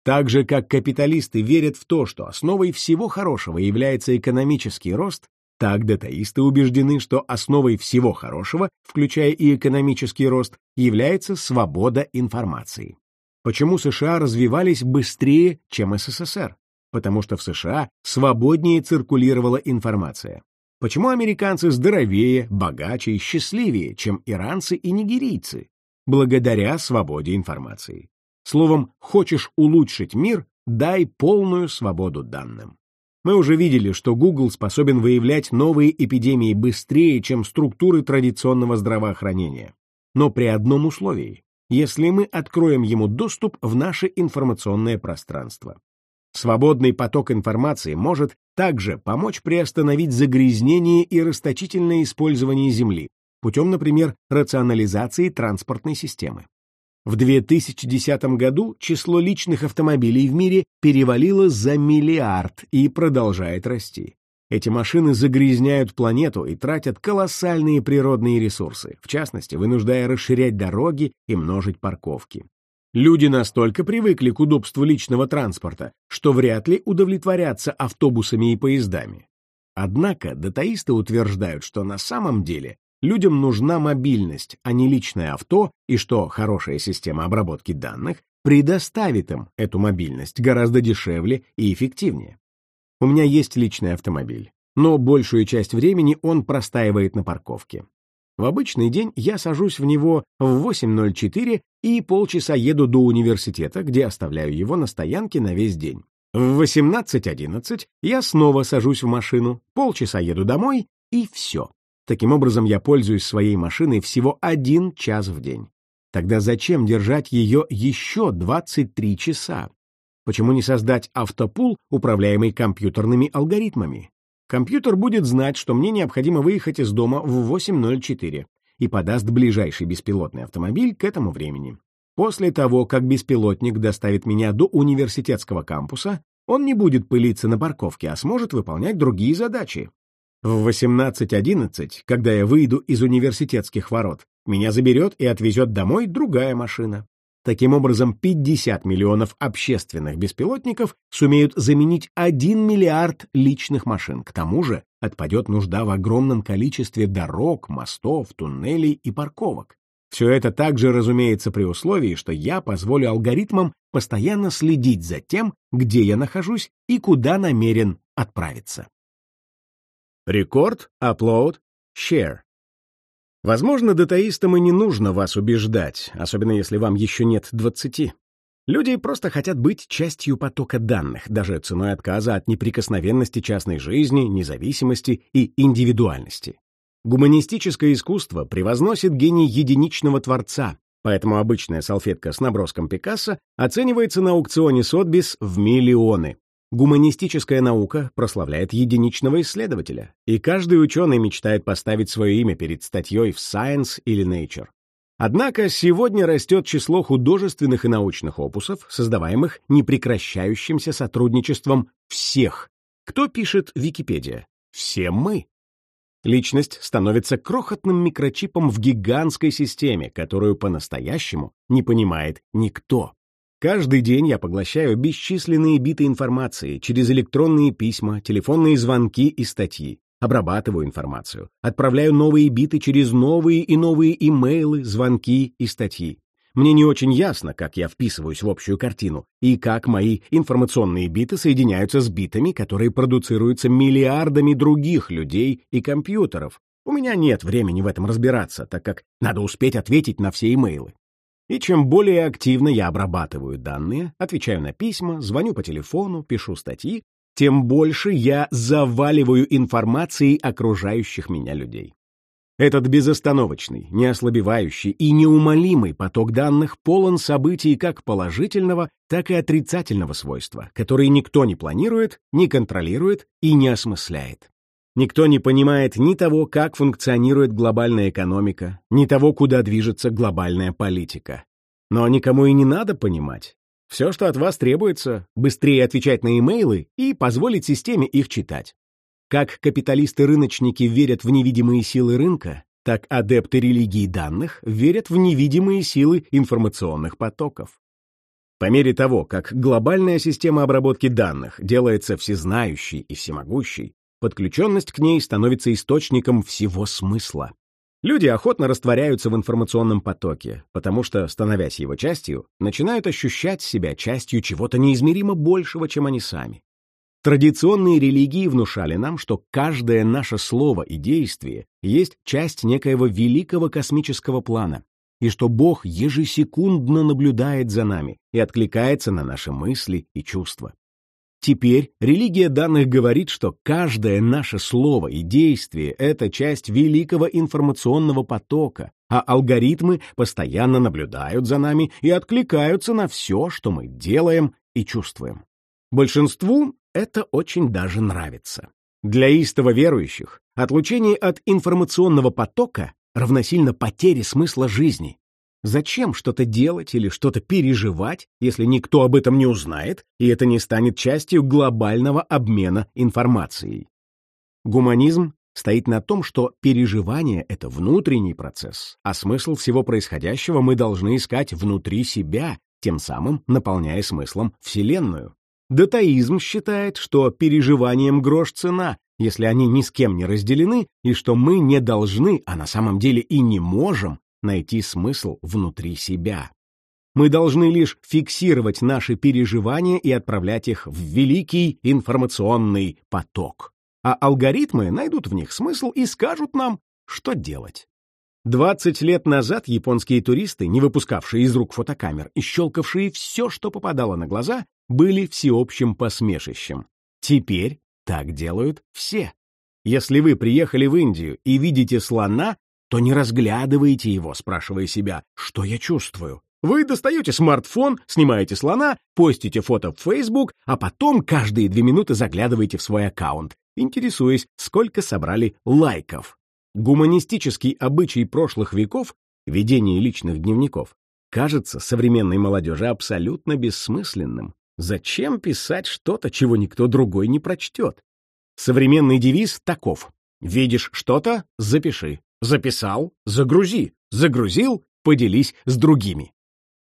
Так же, как капиталисты верят в то, что основой всего хорошего является экономический рост, так датаисты убеждены, что основой всего хорошего, включая и экономический рост, является свобода информации. Почему США развивались быстрее, чем СССР? Потому что в США свободнее циркулировала информация. Почему американцы здоровее, богаче и счастливее, чем иранцы и нигерийцы? Благодаря свободе информации. Словом, хочешь улучшить мир, дай полную свободу данным. Мы уже видели, что Google способен выявлять новые эпидемии быстрее, чем структуры традиционного здравоохранения. Но при одном условии – если мы откроем ему доступ в наше информационное пространство. Свободный поток информации может также помочь приостановить загрязнение и расточительное использование Земли путем, например, рационализации транспортной системы. В 2010 году число личных автомобилей в мире перевалило за миллиард и продолжает расти. Эти машины загрязняют планету и тратят колоссальные природные ресурсы, в частности, вынуждая расширять дороги и множить парковки. Люди настолько привыкли к удобству личного транспорта, что вряд ли удовлетворятся автобусами и поездами. Однако датаисты утверждают, что на самом деле людям нужна мобильность, а не личное авто, и что хорошая система обработки данных предоставит им эту мобильность гораздо дешевле и эффективнее. У меня есть личный автомобиль, но большую часть времени он простаивает на парковке. В обычный день я сажусь в него в 8.04 и полчаса еду до университета, где оставляю его на стоянке на весь день. В 18.11 я снова сажусь в машину, полчаса еду домой и все. Таким образом, я пользуюсь своей машиной всего один час в день. Тогда зачем держать ее еще 23 часа? Почему не создать автопул, управляемый компьютерными алгоритмами? Компьютер будет знать, что мне необходимо выехать из дома в 8.04 и подаст ближайший беспилотный автомобиль к этому времени. После того, как беспилотник доставит меня до университетского кампуса, он не будет пылиться на парковке, а сможет выполнять другие задачи. В 18.11, когда я выйду из университетских ворот, меня заберет и отвезет домой другая машина. Таким образом, 50 миллионов общественных беспилотников сумеют заменить 1 миллиард личных машин. К тому же отпадет нужда в огромном количестве дорог, мостов, туннелей и парковок. Все это также разумеется при условии, что я позволю алгоритмам постоянно следить за тем, где я нахожусь и куда намерен отправиться. Рекорд, upload, share. Возможно, датаистам и не нужно вас убеждать, особенно если вам еще нет 20. Люди просто хотят быть частью потока данных, даже ценой отказа от неприкосновенности частной жизни, независимости и индивидуальности. Гуманистическое искусство превозносит гений единичного творца, поэтому обычная салфетка с наброском Пикассо оценивается на аукционе Сотбис в миллионы. Гуманистическая наука прославляет единичного исследователя, и каждый ученый мечтает поставить свое имя перед статьей в Science или Nature. Однако сегодня растет число художественных и научных опусов, создаваемых непрекращающимся сотрудничеством всех. Кто пишет Википедия? Все мы. Личность становится крохотным микрочипом в гигантской системе, которую по-настоящему не понимает никто. Каждый день я поглощаю бесчисленные биты информации через электронные письма, телефонные звонки и статьи. Обрабатываю информацию, отправляю новые биты через новые и новые имейлы, звонки и статьи. Мне не очень ясно, как я вписываюсь в общую картину и как мои информационные биты соединяются с битами, которые продуцируются миллиардами других людей и компьютеров. У меня нет времени в этом разбираться, так как надо успеть ответить на все имейлы. И чем более активно я обрабатываю данные, отвечаю на письма, звоню по телефону, пишу статьи, тем больше я заваливаю информацией окружающих меня людей. Этот безостановочный, неослабевающий и неумолимый поток данных полон событий как положительного, так и отрицательного свойства, которые никто не планирует, не контролирует и не осмысляет. Никто не понимает ни того, как функционирует глобальная экономика, ни того, куда движется глобальная политика. Но никому и не надо понимать. Все, что от вас требуется, быстрее отвечать на имейлы и позволить системе их читать. Как капиталисты-рыночники верят в невидимые силы рынка, так адепты религии данных верят в невидимые силы информационных потоков. По мере того, как глобальная система обработки данных делается всезнающей и всемогущей, подключенность к ней становится источником всего смысла. Люди охотно растворяются в информационном потоке, потому что, становясь его частью, начинают ощущать себя частью чего-то неизмеримо большего, чем они сами. Традиционные религии внушали нам, что каждое наше слово и действие есть часть некоего великого космического плана, и что Бог ежесекундно наблюдает за нами и откликается на наши мысли и чувства. Теперь религия данных говорит, что каждое наше слово и действие — это часть великого информационного потока, а алгоритмы постоянно наблюдают за нами и откликаются на все, что мы делаем и чувствуем. Большинству это очень даже нравится. Для истово верующих отлучение от информационного потока равносильно потере смысла жизни, Зачем что-то делать или что-то переживать, если никто об этом не узнает, и это не станет частью глобального обмена информацией? Гуманизм стоит на том, что переживание — это внутренний процесс, а смысл всего происходящего мы должны искать внутри себя, тем самым наполняя смыслом Вселенную. Датаизм считает, что переживанием грош цена, если они ни с кем не разделены, и что мы не должны, а на самом деле и не можем, найти смысл внутри себя. Мы должны лишь фиксировать наши переживания и отправлять их в великий информационный поток. А алгоритмы найдут в них смысл и скажут нам, что делать. 20 лет назад японские туристы, не выпускавшие из рук фотокамер и щелкавшие все, что попадало на глаза, были всеобщим посмешищем. Теперь так делают все. Если вы приехали в Индию и видите слона, то не разглядываете его, спрашивая себя, что я чувствую. Вы достаете смартфон, снимаете слона, постите фото в Facebook, а потом каждые две минуты заглядываете в свой аккаунт, интересуясь, сколько собрали лайков. Гуманистический обычай прошлых веков, ведение личных дневников, кажется современной молодежи абсолютно бессмысленным. Зачем писать что-то, чего никто другой не прочтет? Современный девиз таков. Видишь что-то — запиши. Записал — загрузи. Загрузил — поделись с другими.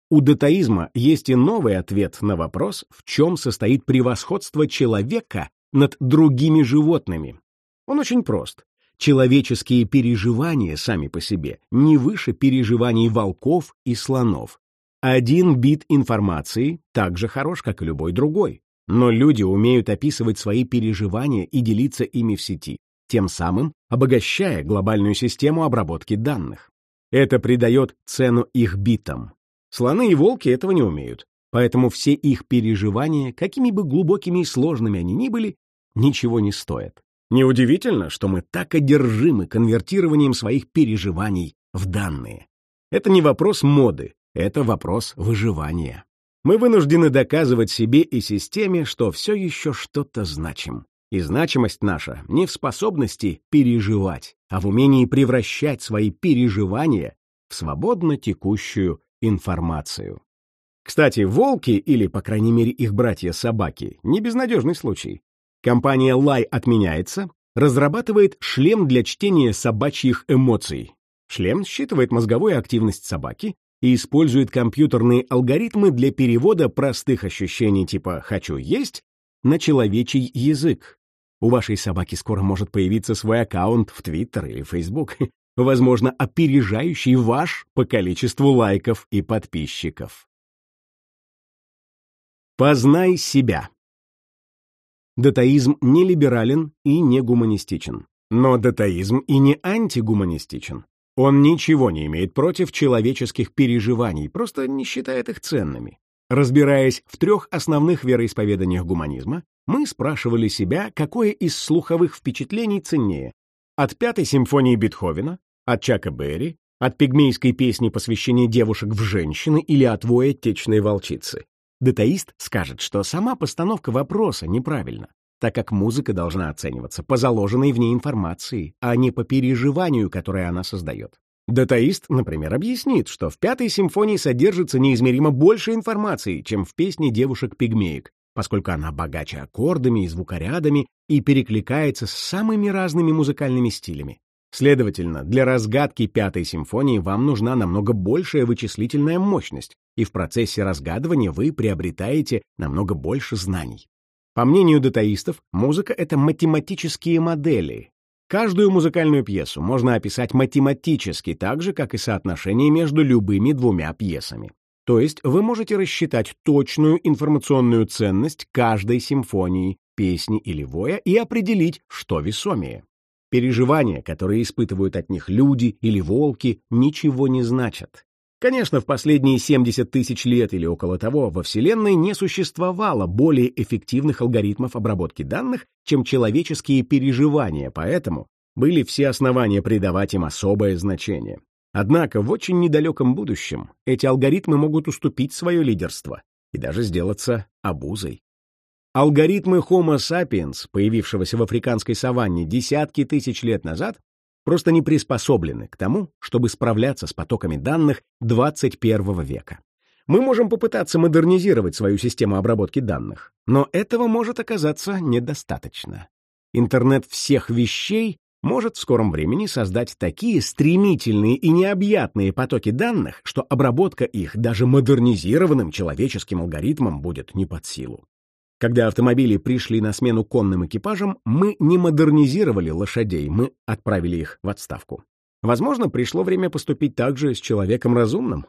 У датаизма есть и новый ответ на вопрос, в чем состоит превосходство человека над другими животными. Он очень прост. Человеческие переживания сами по себе не выше переживаний волков и слонов. Один бит информации так же хорош, как и любой другой. Но люди умеют описывать свои переживания и делиться ими в сети тем самым обогащая глобальную систему обработки данных. Это придает цену их битам. Слоны и волки этого не умеют, поэтому все их переживания, какими бы глубокими и сложными они ни были, ничего не стоят. Неудивительно, что мы так одержимы конвертированием своих переживаний в данные. Это не вопрос моды, это вопрос выживания. Мы вынуждены доказывать себе и системе, что все еще что-то значим. И значимость наша не в способности переживать, а в умении превращать свои переживания в свободно текущую информацию. Кстати, волки, или, по крайней мере, их братья-собаки, не безнадежный случай. Компания Лай отменяется, разрабатывает шлем для чтения собачьих эмоций. Шлем считывает мозговую активность собаки и использует компьютерные алгоритмы для перевода простых ощущений типа «хочу есть» на человечий язык, у вашей собаки скоро может появиться свой аккаунт в Твиттер или Фейсбук, [LAUGHS] возможно, опережающий ваш по количеству лайков и подписчиков. Познай себя. Датаизм не либерален и не гуманистичен. Но датаизм и не антигуманистичен. Он ничего не имеет против человеческих переживаний, просто не считает их ценными. Разбираясь в трех основных вероисповеданиях гуманизма, мы спрашивали себя, какое из слуховых впечатлений ценнее — от пятой симфонии Бетховена, от Чака Берри, от пигмейской песни посвящения девушек в женщины или от воя течной волчицы. Детаист скажет, что сама постановка вопроса неправильна, так как музыка должна оцениваться по заложенной в ней информации, а не по переживанию, которое она создает. Датаист, например, объяснит, что в пятой симфонии содержится неизмеримо больше информации, чем в песне девушек-пигмеек, поскольку она богаче аккордами и звукорядами и перекликается с самыми разными музыкальными стилями. Следовательно, для разгадки пятой симфонии вам нужна намного большая вычислительная мощность, и в процессе разгадывания вы приобретаете намного больше знаний. По мнению датаистов, музыка — это математические модели, Каждую музыкальную пьесу можно описать математически, так же, как и соотношение между любыми двумя пьесами. То есть вы можете рассчитать точную информационную ценность каждой симфонии, песни или воя и определить, что весомее. Переживания, которые испытывают от них люди или волки, ничего не значат. Конечно, в последние 70 тысяч лет или около того во Вселенной не существовало более эффективных алгоритмов обработки данных, чем человеческие переживания, поэтому были все основания придавать им особое значение. Однако в очень недалеком будущем эти алгоритмы могут уступить свое лидерство и даже сделаться обузой. Алгоритмы Homo sapiens, появившегося в африканской саванне десятки тысяч лет назад, просто не приспособлены к тому, чтобы справляться с потоками данных 21 века. Мы можем попытаться модернизировать свою систему обработки данных, но этого может оказаться недостаточно. Интернет всех вещей может в скором времени создать такие стремительные и необъятные потоки данных, что обработка их даже модернизированным человеческим алгоритмом будет не под силу. Когда автомобили пришли на смену конным экипажам, мы не модернизировали лошадей, мы отправили их в отставку. Возможно, пришло время поступить так же с человеком разумным.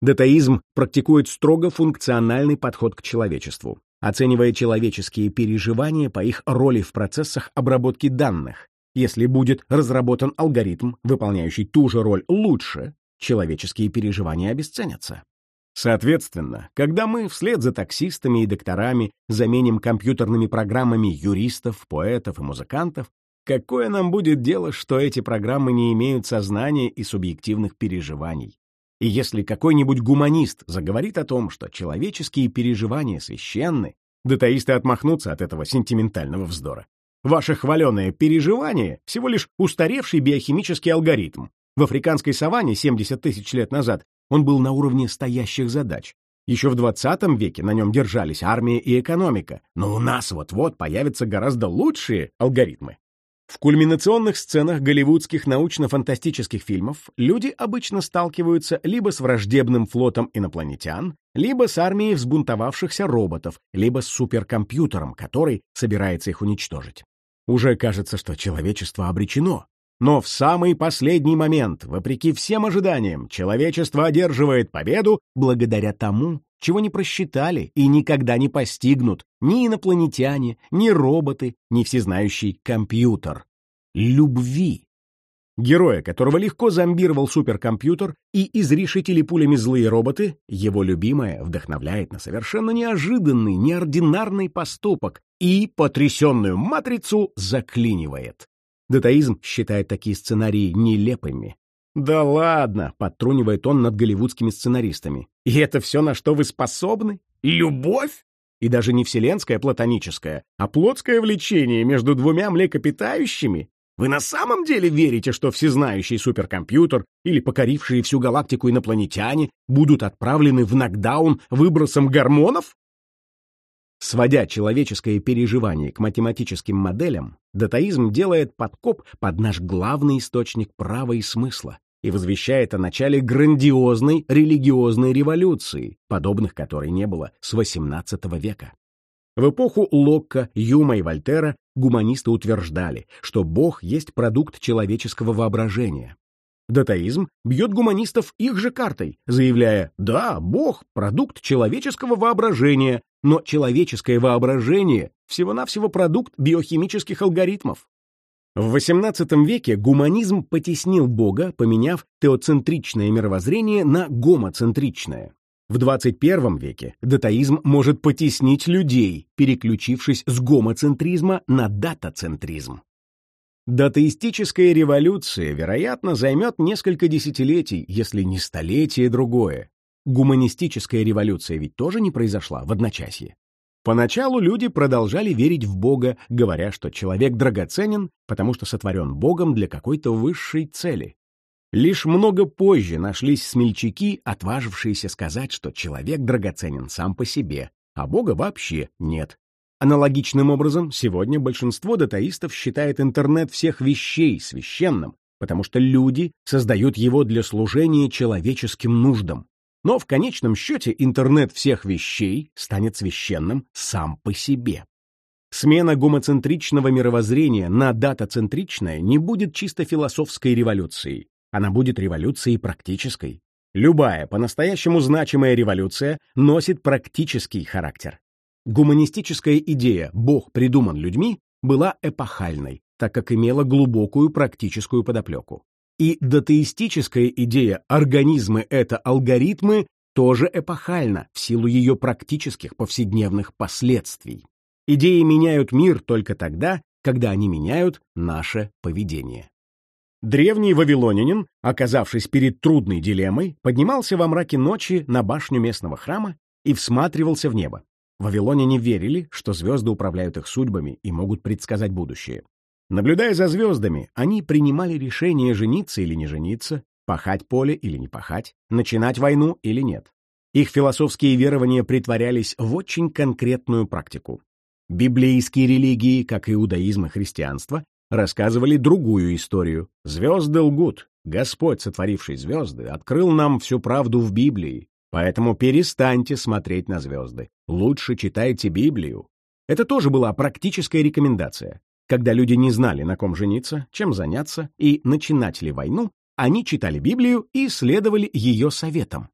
Датаизм практикует строго функциональный подход к человечеству, оценивая человеческие переживания по их роли в процессах обработки данных. Если будет разработан алгоритм, выполняющий ту же роль лучше, человеческие переживания обесценятся. Соответственно, когда мы вслед за таксистами и докторами заменим компьютерными программами юристов, поэтов и музыкантов, какое нам будет дело, что эти программы не имеют сознания и субъективных переживаний? И если какой-нибудь гуманист заговорит о том, что человеческие переживания священны, датаисты отмахнутся от этого сентиментального вздора. Ваше хваленое переживание — всего лишь устаревший биохимический алгоритм. В африканской саванне 70 тысяч лет назад он был на уровне стоящих задач. Еще в 20 веке на нем держались армия и экономика, но у нас вот-вот появятся гораздо лучшие алгоритмы. В кульминационных сценах голливудских научно-фантастических фильмов люди обычно сталкиваются либо с враждебным флотом инопланетян, либо с армией взбунтовавшихся роботов, либо с суперкомпьютером, который собирается их уничтожить. Уже кажется, что человечество обречено, но в самый последний момент, вопреки всем ожиданиям, человечество одерживает победу благодаря тому, чего не просчитали и никогда не постигнут ни инопланетяне, ни роботы, ни всезнающий компьютер. Любви. Героя, которого легко зомбировал суперкомпьютер и изрешетили пулями злые роботы, его любимая вдохновляет на совершенно неожиданный, неординарный поступок и потрясенную матрицу заклинивает. Датаизм считает такие сценарии нелепыми. «Да ладно!» — подтрунивает он над голливудскими сценаристами. «И это все, на что вы способны? Любовь? И даже не вселенское платоническое, а плотское влечение между двумя млекопитающими? Вы на самом деле верите, что всезнающий суперкомпьютер или покорившие всю галактику инопланетяне будут отправлены в нокдаун выбросом гормонов? Сводя человеческое переживание к математическим моделям, датаизм делает подкоп под наш главный источник права и смысла и возвещает о начале грандиозной религиозной революции, подобных которой не было с XVIII века. В эпоху Локка, Юма и Вольтера гуманисты утверждали, что Бог есть продукт человеческого воображения, Датаизм бьет гуманистов их же картой, заявляя «Да, Бог — продукт человеческого воображения, но человеческое воображение — всего-навсего продукт биохимических алгоритмов». В XVIII веке гуманизм потеснил Бога, поменяв теоцентричное мировоззрение на гомоцентричное. В XXI веке датаизм может потеснить людей, переключившись с гомоцентризма на датацентризм. Датаистическая революция, вероятно, займет несколько десятилетий, если не столетие другое. Гуманистическая революция ведь тоже не произошла в одночасье. Поначалу люди продолжали верить в Бога, говоря, что человек драгоценен, потому что сотворен Богом для какой-то высшей цели. Лишь много позже нашлись смельчаки, отважившиеся сказать, что человек драгоценен сам по себе, а Бога вообще нет. Аналогичным образом, сегодня большинство датаистов считает интернет всех вещей священным, потому что люди создают его для служения человеческим нуждам. Но в конечном счете интернет всех вещей станет священным сам по себе. Смена гомоцентричного мировоззрения на датацентричное не будет чисто философской революцией. Она будет революцией практической. Любая по-настоящему значимая революция носит практический характер. Гуманистическая идея «Бог придуман людьми» была эпохальной, так как имела глубокую практическую подоплеку. И датеистическая идея «организмы — это алгоритмы» тоже эпохальна в силу ее практических повседневных последствий. Идеи меняют мир только тогда, когда они меняют наше поведение. Древний вавилонянин, оказавшись перед трудной дилеммой, поднимался во мраке ночи на башню местного храма и всматривался в небо. Вавилоняне верили, что звезды управляют их судьбами и могут предсказать будущее. Наблюдая за звездами, они принимали решение жениться или не жениться, пахать поле или не пахать, начинать войну или нет. Их философские верования притворялись в очень конкретную практику. Библейские религии, как иудаизм и христианство, рассказывали другую историю. Звезды лгут. Господь, сотворивший звезды, открыл нам всю правду в Библии. Поэтому перестаньте смотреть на звезды. Лучше читайте Библию. Это тоже была практическая рекомендация. Когда люди не знали, на ком жениться, чем заняться и начинать ли войну, они читали Библию и следовали ее советам.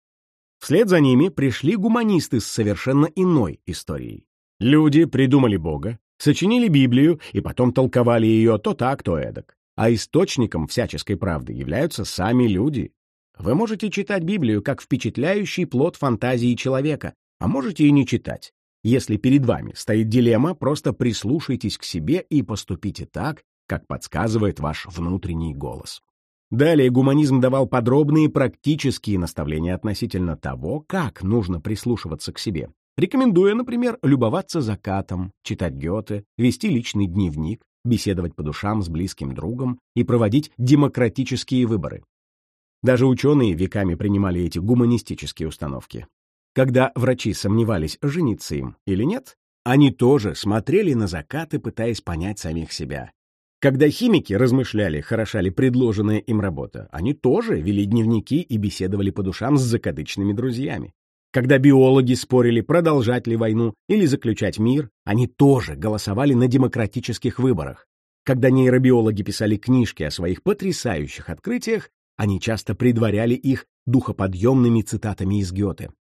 Вслед за ними пришли гуманисты с совершенно иной историей. Люди придумали Бога, сочинили Библию и потом толковали ее то так, то эдак. А источником всяческой правды являются сами люди. Вы можете читать Библию как впечатляющий плод фантазии человека, а можете и не читать. Если перед вами стоит дилемма, просто прислушайтесь к себе и поступите так, как подсказывает ваш внутренний голос. Далее гуманизм давал подробные практические наставления относительно того, как нужно прислушиваться к себе, рекомендуя, например, любоваться закатом, читать Гёте, вести личный дневник, беседовать по душам с близким другом и проводить демократические выборы. Даже ученые веками принимали эти гуманистические установки. Когда врачи сомневались, жениться им или нет, они тоже смотрели на закаты, пытаясь понять самих себя. Когда химики размышляли, хороша ли предложенная им работа, они тоже вели дневники и беседовали по душам с закадычными друзьями. Когда биологи спорили, продолжать ли войну или заключать мир, они тоже голосовали на демократических выборах. Когда нейробиологи писали книжки о своих потрясающих открытиях, они часто предваряли их духоподъемными цитатами из Гёте.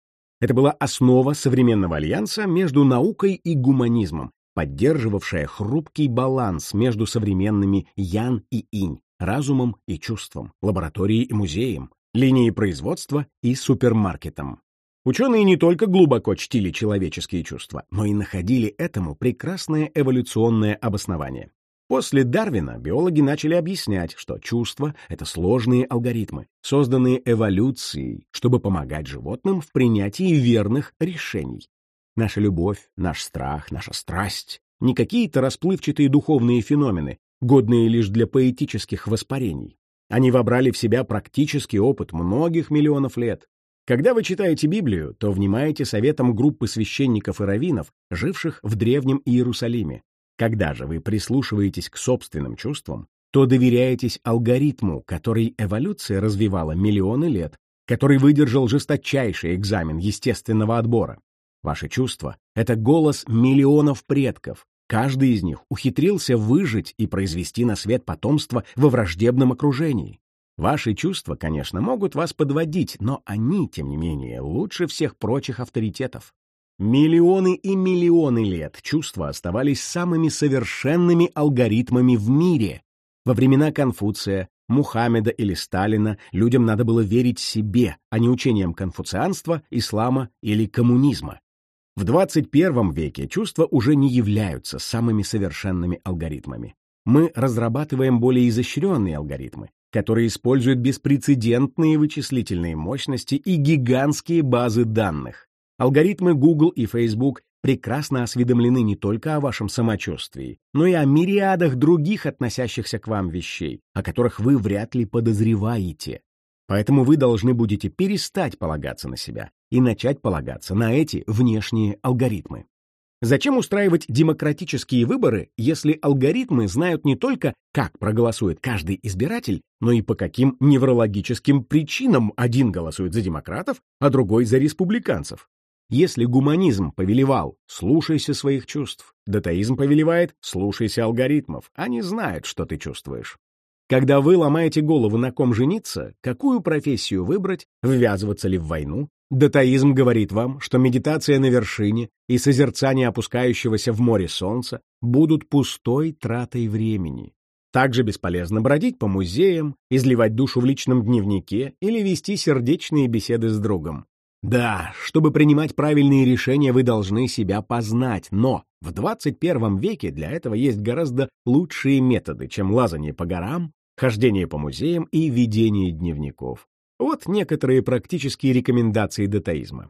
Это была основа современного альянса между наукой и гуманизмом, поддерживавшая хрупкий баланс между современными ян и инь, разумом и чувством, лабораторией и музеем, линией производства и супермаркетом. Ученые не только глубоко чтили человеческие чувства, но и находили этому прекрасное эволюционное обоснование. После Дарвина биологи начали объяснять, что чувства — это сложные алгоритмы, созданные эволюцией, чтобы помогать животным в принятии верных решений. Наша любовь, наш страх, наша страсть — не какие-то расплывчатые духовные феномены, годные лишь для поэтических воспарений. Они вобрали в себя практический опыт многих миллионов лет, когда вы читаете Библию, то внимаете советам группы священников и раввинов, живших в Древнем Иерусалиме. Когда же вы прислушиваетесь к собственным чувствам, то доверяетесь алгоритму, который эволюция развивала миллионы лет, который выдержал жесточайший экзамен естественного отбора. Ваши чувства — это голос миллионов предков. Каждый из них ухитрился выжить и произвести на свет потомство во враждебном окружении. Ваши чувства, конечно, могут вас подводить, но они, тем не менее, лучше всех прочих авторитетов. Миллионы и миллионы лет чувства оставались самыми совершенными алгоритмами в мире. Во времена Конфуция, Мухаммеда или Сталина людям надо было верить себе, а не учениям конфуцианства, ислама или коммунизма. В 21 веке чувства уже не являются самыми совершенными алгоритмами. Мы разрабатываем более изощренные алгоритмы, которые используют беспрецедентные вычислительные мощности и гигантские базы данных. Алгоритмы Google и Facebook прекрасно осведомлены не только о вашем самочувствии, но и о мириадах других относящихся к вам вещей, о которых вы вряд ли подозреваете. Поэтому вы должны будете перестать полагаться на себя и начать полагаться на эти внешние алгоритмы. Зачем устраивать демократические выборы, если алгоритмы знают не только, как проголосует каждый избиратель, но и по каким неврологическим причинам один голосует за демократов, а другой за республиканцев? если гуманизм повелевал «слушайся своих чувств», датаизм повелевает «слушайся алгоритмов», они знают, что ты чувствуешь. Когда вы ломаете голову, на ком жениться, какую профессию выбрать, ввязываться ли в войну, датаизм говорит вам, что медитация на вершине и созерцание опускающегося в море солнца будут пустой тратой времени. Также бесполезно бродить по музеям, изливать душу в личном дневнике или вести сердечные беседы с другом. Да, чтобы принимать правильные решения, вы должны себя познать, но в 21 веке для этого есть гораздо лучшие методы, чем лазание по горам, хождение по музеям и ведение дневников. Вот некоторые практические рекомендации датаизма.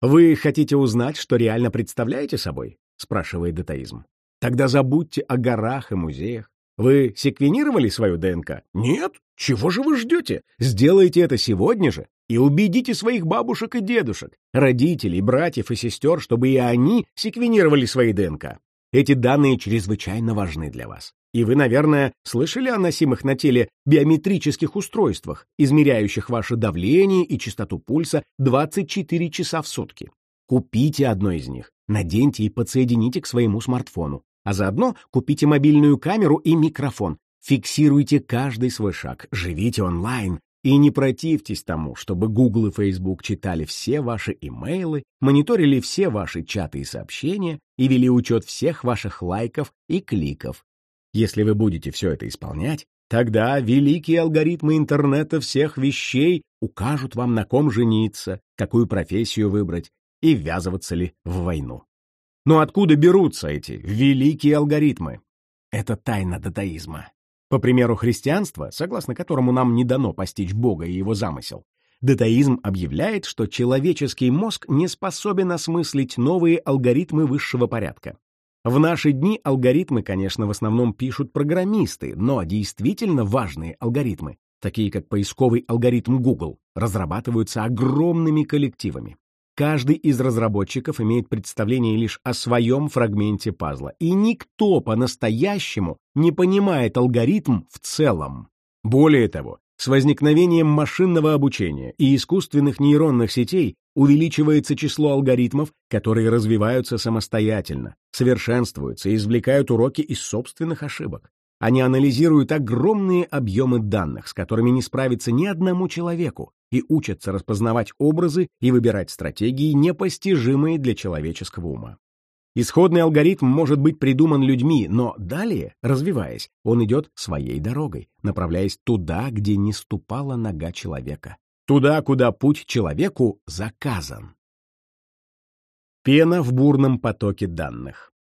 «Вы хотите узнать, что реально представляете собой?» — спрашивает датаизм. «Тогда забудьте о горах и музеях. Вы секвенировали свою ДНК? Нет? Чего же вы ждете? Сделайте это сегодня же и убедите своих бабушек и дедушек, родителей, братьев и сестер, чтобы и они секвенировали свои ДНК. Эти данные чрезвычайно важны для вас. И вы, наверное, слышали о носимых на теле биометрических устройствах, измеряющих ваше давление и частоту пульса 24 часа в сутки. Купите одно из них, наденьте и подсоедините к своему смартфону, а заодно купите мобильную камеру и микрофон. Фиксируйте каждый свой шаг, живите онлайн, и не противьтесь тому, чтобы Google и Facebook читали все ваши имейлы, мониторили все ваши чаты и сообщения и вели учет всех ваших лайков и кликов. Если вы будете все это исполнять, тогда великие алгоритмы интернета всех вещей укажут вам, на ком жениться, какую профессию выбрать и ввязываться ли в войну. Но откуда берутся эти великие алгоритмы? Это тайна датаизма. По примеру христианства, согласно которому нам не дано постичь Бога и его замысел, датаизм объявляет, что человеческий мозг не способен осмыслить новые алгоритмы высшего порядка. В наши дни алгоритмы, конечно, в основном пишут программисты, но действительно важные алгоритмы, такие как поисковый алгоритм Google, разрабатываются огромными коллективами. Каждый из разработчиков имеет представление лишь о своем фрагменте пазла, и никто по-настоящему не понимает алгоритм в целом. Более того, с возникновением машинного обучения и искусственных нейронных сетей увеличивается число алгоритмов, которые развиваются самостоятельно, совершенствуются и извлекают уроки из собственных ошибок. Они анализируют огромные объемы данных, с которыми не справится ни одному человеку, и учатся распознавать образы и выбирать стратегии, непостижимые для человеческого ума. Исходный алгоритм может быть придуман людьми, но далее, развиваясь, он идет своей дорогой, направляясь туда, где не ступала нога человека. Туда, куда путь человеку заказан. Пена в бурном потоке данных.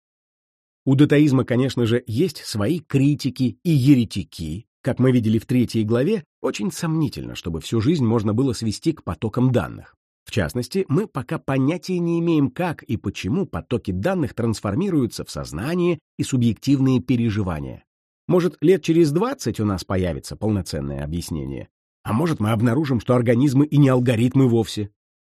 У датаизма, конечно же, есть свои критики и еретики. Как мы видели в третьей главе, очень сомнительно, чтобы всю жизнь можно было свести к потокам данных. В частности, мы пока понятия не имеем, как и почему потоки данных трансформируются в сознание и субъективные переживания. Может, лет через 20 у нас появится полноценное объяснение. А может, мы обнаружим, что организмы и не алгоритмы вовсе.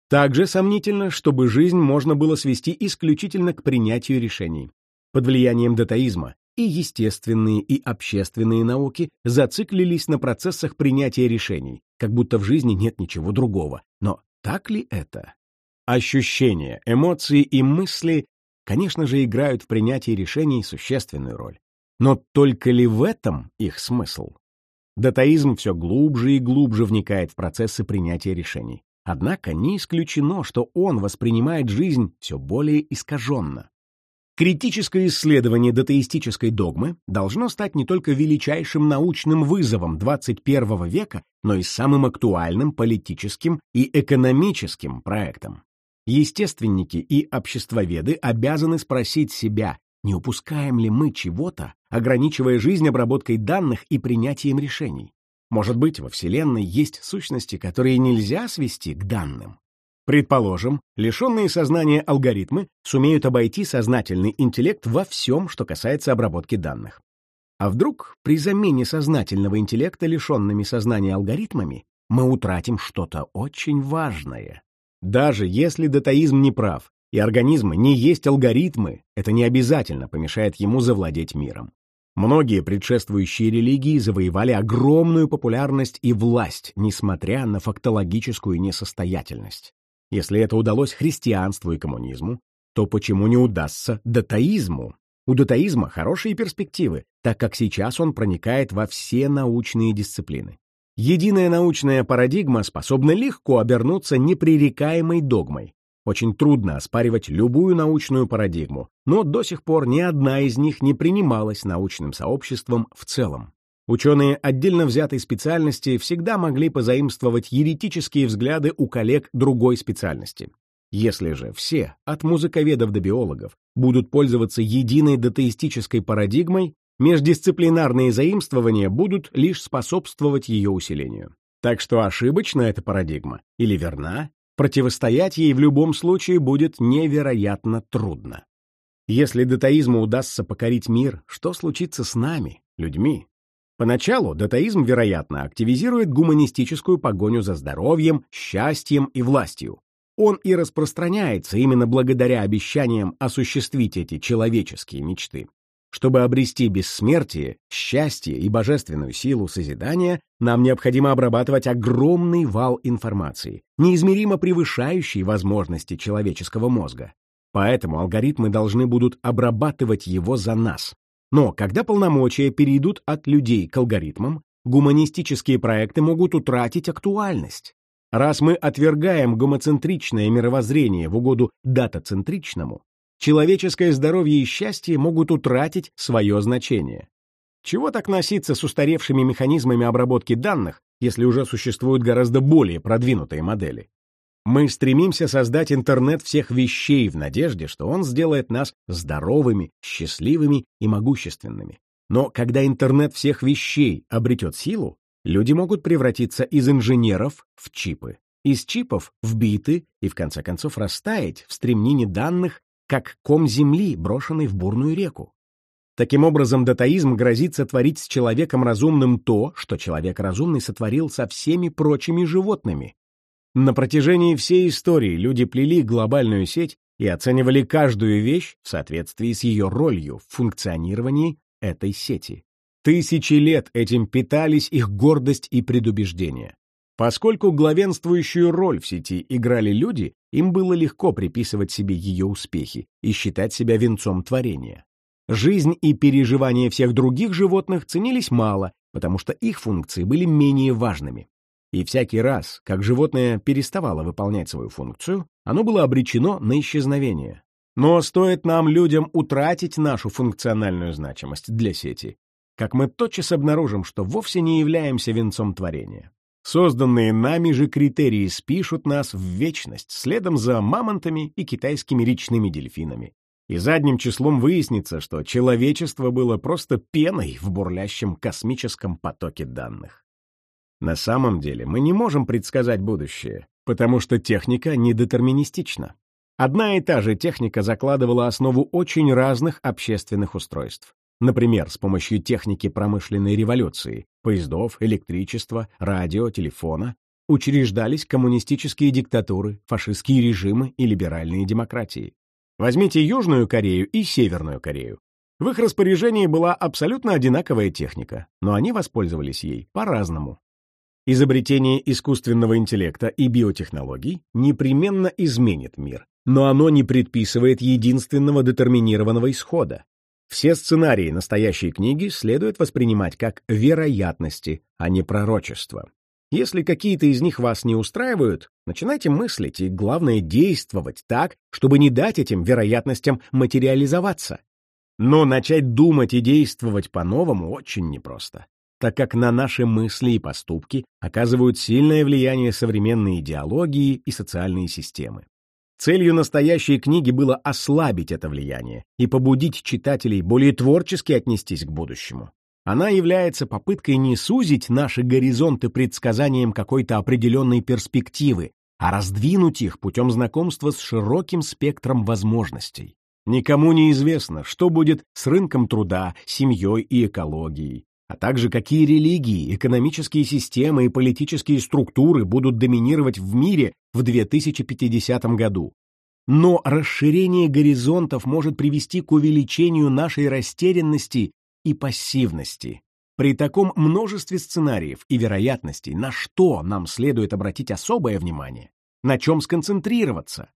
Также сомнительно, чтобы жизнь можно было свести исключительно к принятию решений. Под влиянием датаизма и естественные, и общественные науки зациклились на процессах принятия решений, как будто в жизни нет ничего другого. Но так ли это? Ощущения, эмоции и мысли, конечно же, играют в принятии решений существенную роль. Но только ли в этом их смысл? Датаизм все глубже и глубже вникает в процессы принятия решений. Однако не исключено, что он воспринимает жизнь все более искаженно. Критическое исследование датаистической догмы должно стать не только величайшим научным вызовом 21 века, но и самым актуальным политическим и экономическим проектом. Естественники и обществоведы обязаны спросить себя, не упускаем ли мы чего-то, ограничивая жизнь обработкой данных и принятием решений. Может быть, во Вселенной есть сущности, которые нельзя свести к данным. Предположим, лишенные сознания алгоритмы сумеют обойти сознательный интеллект во всем, что касается обработки данных. А вдруг при замене сознательного интеллекта лишенными сознания алгоритмами мы утратим что-то очень важное? Даже если датаизм не прав, и организмы не есть алгоритмы, это не обязательно помешает ему завладеть миром. Многие предшествующие религии завоевали огромную популярность и власть, несмотря на фактологическую несостоятельность. Если это удалось христианству и коммунизму, то почему не удастся датаизму? У датаизма хорошие перспективы, так как сейчас он проникает во все научные дисциплины. Единая научная парадигма способна легко обернуться непререкаемой догмой. Очень трудно оспаривать любую научную парадигму, но до сих пор ни одна из них не принималась научным сообществом в целом. Ученые отдельно взятой специальности всегда могли позаимствовать еретические взгляды у коллег другой специальности. Если же все, от музыковедов до биологов, будут пользоваться единой датаистической парадигмой, междисциплинарные заимствования будут лишь способствовать ее усилению. Так что ошибочна эта парадигма или верна, противостоять ей в любом случае будет невероятно трудно. Если датаизму удастся покорить мир, что случится с нами, людьми? Поначалу датаизм, вероятно, активизирует гуманистическую погоню за здоровьем, счастьем и властью. Он и распространяется именно благодаря обещаниям осуществить эти человеческие мечты. Чтобы обрести бессмертие, счастье и божественную силу созидания, нам необходимо обрабатывать огромный вал информации, неизмеримо превышающий возможности человеческого мозга. Поэтому алгоритмы должны будут обрабатывать его за нас, но когда полномочия перейдут от людей к алгоритмам, гуманистические проекты могут утратить актуальность. Раз мы отвергаем гомоцентричное мировоззрение в угоду датацентричному, человеческое здоровье и счастье могут утратить свое значение. Чего так носиться с устаревшими механизмами обработки данных, если уже существуют гораздо более продвинутые модели? Мы стремимся создать интернет всех вещей в надежде, что он сделает нас здоровыми, счастливыми и могущественными. Но когда интернет всех вещей обретет силу, люди могут превратиться из инженеров в чипы, из чипов в биты и, в конце концов, растаять в стремнине данных, как ком земли, брошенный в бурную реку. Таким образом, датаизм грозит сотворить с человеком разумным то, что человек разумный сотворил со всеми прочими животными, на протяжении всей истории люди плели глобальную сеть и оценивали каждую вещь в соответствии с ее ролью в функционировании этой сети. Тысячи лет этим питались их гордость и предубеждение. Поскольку главенствующую роль в сети играли люди, им было легко приписывать себе ее успехи и считать себя венцом творения. Жизнь и переживания всех других животных ценились мало, потому что их функции были менее важными. И всякий раз, как животное переставало выполнять свою функцию, оно было обречено на исчезновение. Но стоит нам, людям, утратить нашу функциональную значимость для сети, как мы тотчас обнаружим, что вовсе не являемся венцом творения. Созданные нами же критерии спишут нас в вечность, следом за мамонтами и китайскими речными дельфинами. И задним числом выяснится, что человечество было просто пеной в бурлящем космическом потоке данных. На самом деле мы не можем предсказать будущее, потому что техника недетерминистична. Одна и та же техника закладывала основу очень разных общественных устройств. Например, с помощью техники промышленной революции, поездов, электричества, радио, телефона, учреждались коммунистические диктатуры, фашистские режимы и либеральные демократии. Возьмите Южную Корею и Северную Корею. В их распоряжении была абсолютно одинаковая техника, но они воспользовались ей по-разному. Изобретение искусственного интеллекта и биотехнологий непременно изменит мир, но оно не предписывает единственного детерминированного исхода. Все сценарии настоящей книги следует воспринимать как вероятности, а не пророчества. Если какие-то из них вас не устраивают, начинайте мыслить и, главное, действовать так, чтобы не дать этим вероятностям материализоваться. Но начать думать и действовать по-новому очень непросто так как на наши мысли и поступки оказывают сильное влияние современные идеологии и социальные системы. Целью настоящей книги было ослабить это влияние и побудить читателей более творчески отнестись к будущему. Она является попыткой не сузить наши горизонты предсказанием какой-то определенной перспективы, а раздвинуть их путем знакомства с широким спектром возможностей. Никому не известно, что будет с рынком труда, семьей и экологией, а также какие религии, экономические системы и политические структуры будут доминировать в мире в 2050 году. Но расширение горизонтов может привести к увеличению нашей растерянности и пассивности. При таком множестве сценариев и вероятностей, на что нам следует обратить особое внимание, на чем сконцентрироваться.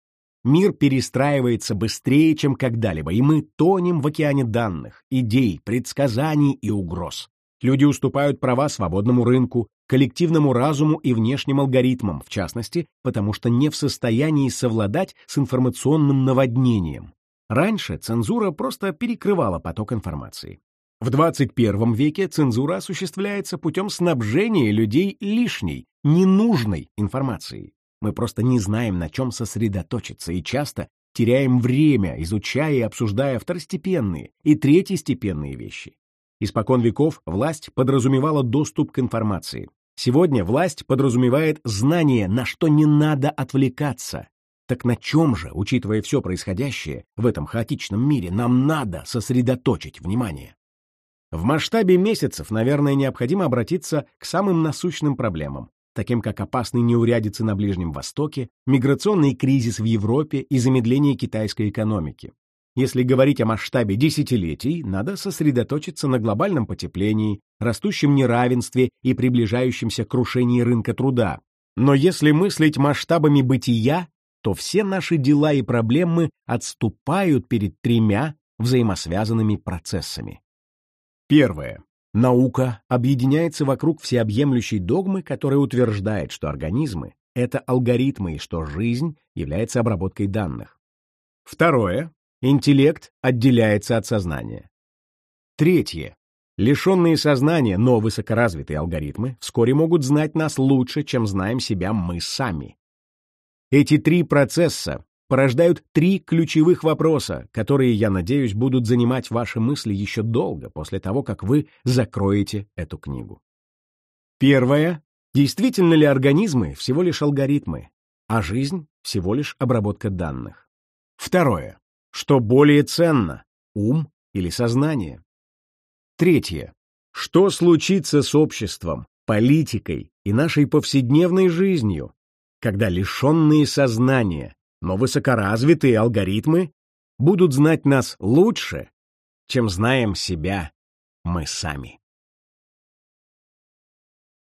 Мир перестраивается быстрее, чем когда-либо, и мы тонем в океане данных, идей, предсказаний и угроз. Люди уступают права свободному рынку, коллективному разуму и внешним алгоритмам, в частности, потому что не в состоянии совладать с информационным наводнением. Раньше цензура просто перекрывала поток информации. В 21 веке цензура осуществляется путем снабжения людей лишней, ненужной информацией. Мы просто не знаем, на чем сосредоточиться, и часто теряем время, изучая и обсуждая второстепенные и третьестепенные вещи. Испокон веков власть подразумевала доступ к информации. Сегодня власть подразумевает знание, на что не надо отвлекаться. Так на чем же, учитывая все происходящее в этом хаотичном мире, нам надо сосредоточить внимание? В масштабе месяцев, наверное, необходимо обратиться к самым насущным проблемам, таким как опасные неурядицы на Ближнем Востоке, миграционный кризис в Европе и замедление китайской экономики. Если говорить о масштабе десятилетий, надо сосредоточиться на глобальном потеплении, растущем неравенстве и приближающемся крушении рынка труда. Но если мыслить масштабами бытия, то все наши дела и проблемы отступают перед тремя взаимосвязанными процессами. Первое. Наука объединяется вокруг всеобъемлющей догмы, которая утверждает, что организмы — это алгоритмы и что жизнь является обработкой данных. Второе. Интеллект отделяется от сознания. Третье. Лишенные сознания, но высокоразвитые алгоритмы вскоре могут знать нас лучше, чем знаем себя мы сами. Эти три процесса порождают три ключевых вопроса, которые, я надеюсь, будут занимать ваши мысли еще долго после того, как вы закроете эту книгу. Первое. Действительно ли организмы всего лишь алгоритмы, а жизнь всего лишь обработка данных? Второе. Что более ценно, ум или сознание? Третье. Что случится с обществом, политикой и нашей повседневной жизнью, когда лишенные сознания но высокоразвитые алгоритмы будут знать нас лучше, чем знаем себя мы сами.